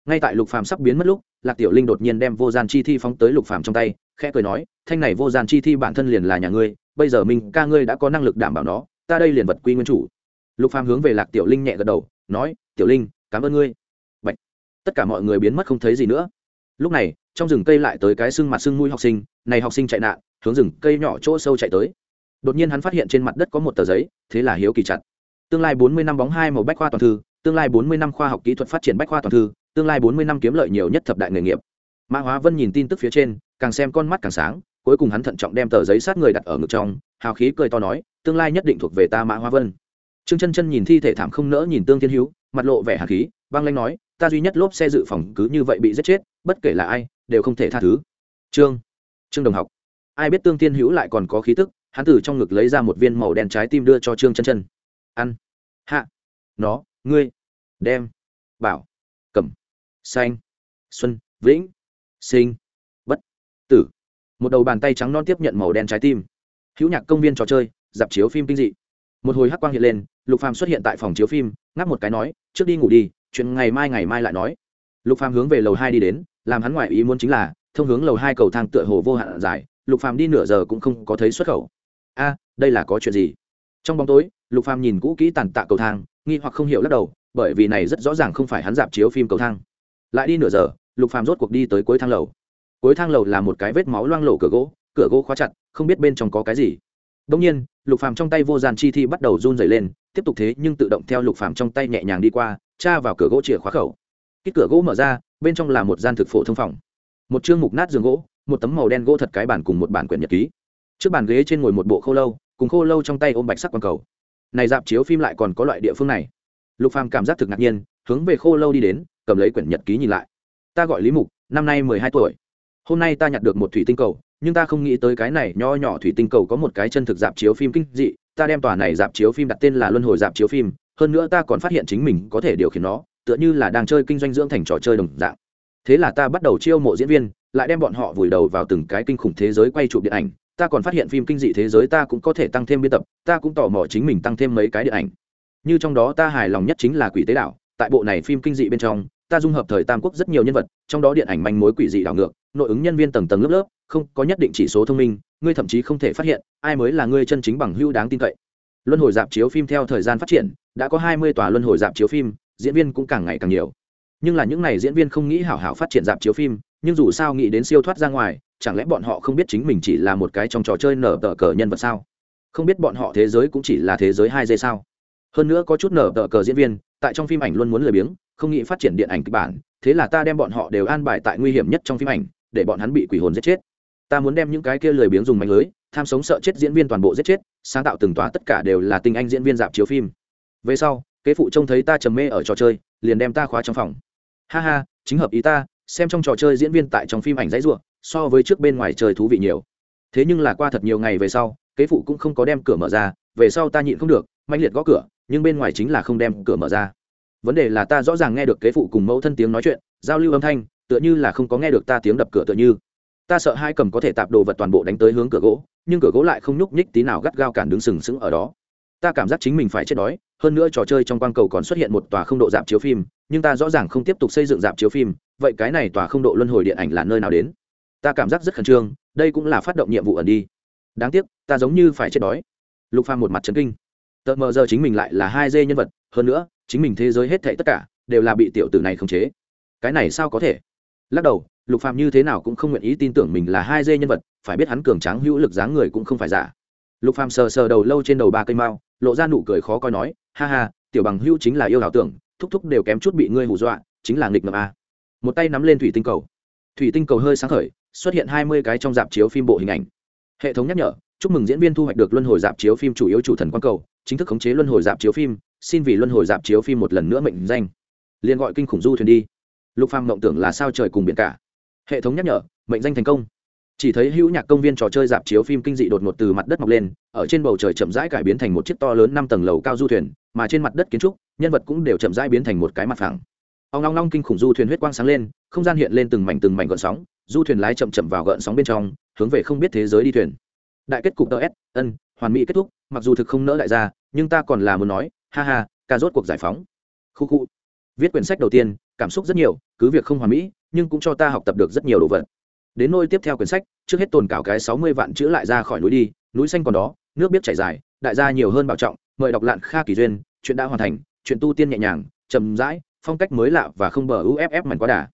Ngay tại lục phàm sắp biến mất lúc, lạc tiểu linh đột nhiên đem vô gian chi thi phóng tới lục phàm trong tay khẽ cười nói, thanh này vô gian chi thi bản thân liền là nhà ngươi, bây giờ mình ca ngươi đã có năng lực đảm bảo nó, ta đây liền vật quy nguyên chủ. Lục phàm hướng về lạc tiểu linh nhẹ gật đầu, nói, tiểu linh, cảm ơn ngươi. Bạch. tất cả mọi người biến mất không thấy gì nữa. Lúc này, trong rừng cây lại tới cái xương mặt xương mũi học sinh, này học sinh chạy nạn, hướng rừng cây nhỏ chỗ sâu chạy tới. Đột nhiên hắn phát hiện trên mặt đất có một tờ giấy, thế là hiếu kỳ chặt. Tương lai bốn mươi năm bóng hai màu bách khoa toàn thư, tương lai bốn mươi năm khoa học kỹ thuật phát triển bách khoa toàn thư, tương lai bốn mươi năm kiếm lợi nhiều nhất thập đại nghề nghiệp. Mã hóa vân nhìn tin tức phía trên càng xem con mắt càng sáng, cuối cùng hắn thận trọng đem tờ giấy sát người đặt ở ngực trong, hào khí cười to nói, tương lai nhất định thuộc về ta mã hoa vân. Trương chân chân nhìn thi thể thảm không nỡ nhìn tương thiên hữu, mặt lộ vẻ hạt khí, băng lanh nói, ta duy nhất lốp xe dự phòng cứ như vậy bị giết chết, bất kể là ai, đều không thể tha thứ. Trương trương đồng học. Ai biết tương thiên hữu lại còn có khí tức, hắn từ trong ngực lấy ra một viên màu đen trái tim đưa cho trương chân chân. Ăn. Hạ. Nó, ngươi. Đem. Bảo. Cẩm xanh. Xuân. Vĩnh. Sinh tử. Một đầu bàn tay trắng non tiếp nhận màu đen trái tim. Hữu nhạc công viên trò chơi, dạp chiếu phim kinh dị. Một hồi hắc quang hiện lên, lục phàm xuất hiện tại phòng chiếu phim, ngáp một cái nói, trước đi ngủ đi, chuyện ngày mai ngày mai lại nói. Lục phàm hướng về lầu hai đi đến, làm hắn ngoại ý muốn chính là, thông hướng lầu hai cầu thang tựa hồ vô hạn dài lục phàm đi nửa giờ cũng không có thấy xuất khẩu. A, đây là có chuyện gì? Trong bóng tối, lục phàm nhìn cũ kỹ tàn tạ cầu thang, nghi hoặc không hiểu lắc đầu, bởi vì này rất rõ ràng không phải hắn dạp chiếu phim cầu thang. Lại đi nửa giờ, lục phàm rốt cuộc đi tới cuối thang lầu cuối thang lầu là một cái vết máu loang lổ cửa gỗ cửa gỗ khóa chặt, không biết bên trong có cái gì. Đông nhiên, lục phàm trong tay vô gian chi thi bắt đầu run rẩy lên, tiếp tục thế nhưng tự động theo lục phàm trong tay nhẹ nhàng đi qua, tra vào cửa gỗ chìa khóa khẩu. Cái cửa gỗ mở ra, bên trong là một gian thực phổ thông phòng. Một chương mục nát giường gỗ, một tấm màu đen gỗ thật cái bản cùng một bản quyển nhật ký. Trước bàn ghế trên ngồi một bộ khô lâu, cùng khô lâu trong tay ôm bạch sắc quang cầu. Này dạp chiếu phim lại còn có loại địa phương này. Lục phàm cảm giác thực ngạc nhiên, hướng về khô lâu đi đến, cầm lấy quyển nhật ký nhìn lại. Ta gọi lý mục, năm nay mười hai tuổi hôm nay ta nhặt được một thủy tinh cầu, nhưng ta không nghĩ tới cái này nho nhỏ thủy tinh cầu có một cái chân thực dạp chiếu phim kinh dị, ta đem tòa này dạp chiếu phim đặt tên là luân hồi dạp chiếu phim, hơn nữa ta còn phát hiện chính mình có thể điều khiển nó, tựa như là đang chơi kinh doanh dưỡng thành trò chơi đồng dạng. Thế là ta bắt đầu chiêu mộ diễn viên, lại đem bọn họ vùi đầu vào từng cái kinh khủng thế giới quay chụp điện ảnh, ta còn phát hiện phim kinh dị thế giới ta cũng có thể tăng thêm biên tập, ta cũng tò mò chính mình tăng thêm mấy cái điện ảnh. Như trong đó ta hài lòng nhất chính là quỷ tế đảo, tại bộ này phim kinh dị bên trong, ta dung hợp thời tam quốc rất nhiều nhân vật, trong đó điện ảnh manh mối quỷ dị đảo ngược nội ứng nhân viên tầng tầng lớp lớp, không, có nhất định chỉ số thông minh, ngươi thậm chí không thể phát hiện ai mới là ngươi chân chính bằng hữu đáng tin cậy. Luân hồi dạp chiếu phim theo thời gian phát triển, đã có hai mươi tòa luân hồi dạp chiếu phim, diễn viên cũng càng ngày càng nhiều. Nhưng là những n à y diễn viên không nghĩ hảo hảo phát triển dạp chiếu phim, nhưng dù sao nghĩ đến siêu thoát ra ngoài, chẳng lẽ bọn họ không biết chính mình chỉ là một cái trong trò chơi nở tờ cờ nhân vật sao? Không biết bọn họ thế giới cũng chỉ là thế giới hai d sao? Hơn nữa có chút nở tờ cờ diễn viên, tại trong phim ảnh luôn muốn lười biếng, không nghĩ phát triển điện ảnh kịch bản, thế là ta đem bọn họ đều an bài tại nguy hiểm nhất trong phim ảnh để bọn hắn bị quỷ hồn giết chết. Ta muốn đem những cái kia lười biếng dùng mạnh lưới, tham sống sợ chết diễn viên toàn bộ giết chết, sáng tạo từng tòa tất cả đều là tinh anh diễn viên dạp chiếu phim. Về sau, kế phụ trông thấy ta trầm mê ở trò chơi, liền đem ta khóa trong phòng. Ha ha, chính hợp ý ta, xem trong trò chơi diễn viên tại trong phim ảnh dãy ruộng so với trước bên ngoài trời thú vị nhiều. Thế nhưng là qua thật nhiều ngày về sau, kế phụ cũng không có đem cửa mở ra, về sau ta nhịn không được mạnh liệt gõ cửa, nhưng bên ngoài chính là không đem cửa mở ra. Vấn đề là ta rõ ràng nghe được kế phụ cùng mẫu thân tiếng nói chuyện, giao lưu âm thanh tựa như là không có nghe được ta tiếng đập cửa tựa như. Ta sợ hai cầm có thể tạp đồ vật toàn bộ đánh tới hướng cửa gỗ, nhưng cửa gỗ lại không nhúc nhích tí nào gắt gao cản đứng sừng sững ở đó. Ta cảm giác chính mình phải chết đói, hơn nữa trò chơi trong quang cầu còn xuất hiện một tòa không độ dạp chiếu phim, nhưng ta rõ ràng không tiếp tục xây dựng dạp chiếu phim, vậy cái này tòa không độ luân hồi điện ảnh là nơi nào đến? Ta cảm giác rất khẩn trương, đây cũng là phát động nhiệm vụ ẩn đi. Đáng tiếc, ta giống như phải chết đói. Lục phàm một mặt chấn kinh. Tợt mờ giờ chính mình lại là hai dê nhân vật, hơn nữa, chính mình thế giới hết thảy tất cả, đều là bị tiểu tử này khống chế. Cái này sao có thể? Lắc đầu, lục phàm như thế nào cũng không nguyện ý tin tưởng mình là hai dê nhân vật, phải biết hắn cường tráng hữu lực dáng người cũng không phải giả. Lục phàm sờ sờ đầu lâu trên đầu ba cây mao, lộ ra nụ cười khó coi nói, ha ha, tiểu bằng hữu chính là yêu ảo tưởng, thúc thúc đều kém chút bị ngươi hù dọa, chính là nghịch ngợm a một tay nắm lên thủy tinh cầu. Thủy tinh cầu hơi sáng khởi, xuất hiện hai mươi cái trong dạp chiếu phim bộ hình ảnh. Hệ thống nhắc nhở, chúc mừng diễn viên thu hoạch được luân hồi dạp chiếu phim chủ yếu chủ thần quang cầu, chính thức khống chế luân hồi dạp chiếu phim, xin vì luân hồi dạp chiếu phim một lần nữa mệnh danh. Liền gọi kinh khủng du thuyền đi lục phàm mộng tưởng là sao trời cùng biển cả. Hệ thống nhắc nhở, mệnh danh thành công. Chỉ thấy hữu nhạc công viên trò chơi dạp chiếu phim kinh dị đột ngột từ mặt đất mọc lên, ở trên bầu trời chậm rãi cải biến thành một chiếc to lớn năm tầng lầu cao du thuyền, mà trên mặt đất kiến trúc, nhân vật cũng đều chậm rãi biến thành một cái mặt phẳng. Ông long long kinh khủng du thuyền huyết quang sáng lên, không gian hiện lên từng mảnh từng mảnh gợn sóng, du thuyền lái chậm chậm vào gợn sóng bên trong, hướng về không biết thế giới đi thuyền. Đại kết cục ts ân, hoàn mỹ kết thúc, mặc dù thực không nỡ đại gia, nhưng ta còn là muốn nói, ha ha, ca rốt cuộc giải phóng. Khu khu viết quyển sách đầu tiên, cảm xúc rất nhiều, cứ việc không hoàn mỹ, nhưng cũng cho ta học tập được rất nhiều đồ vật. Đến nôi tiếp theo quyển sách, trước hết tồn cảo cái sáu mươi vạn chữ lại ra khỏi núi đi, núi xanh còn đó, nước biết chảy dài, đại gia nhiều hơn bảo trọng, mời đọc lạn kha kỳ duyên, chuyện đã hoàn thành, chuyện tu tiên nhẹ nhàng, chậm rãi, phong cách mới lạ và không bờ uff mảnh quá đà.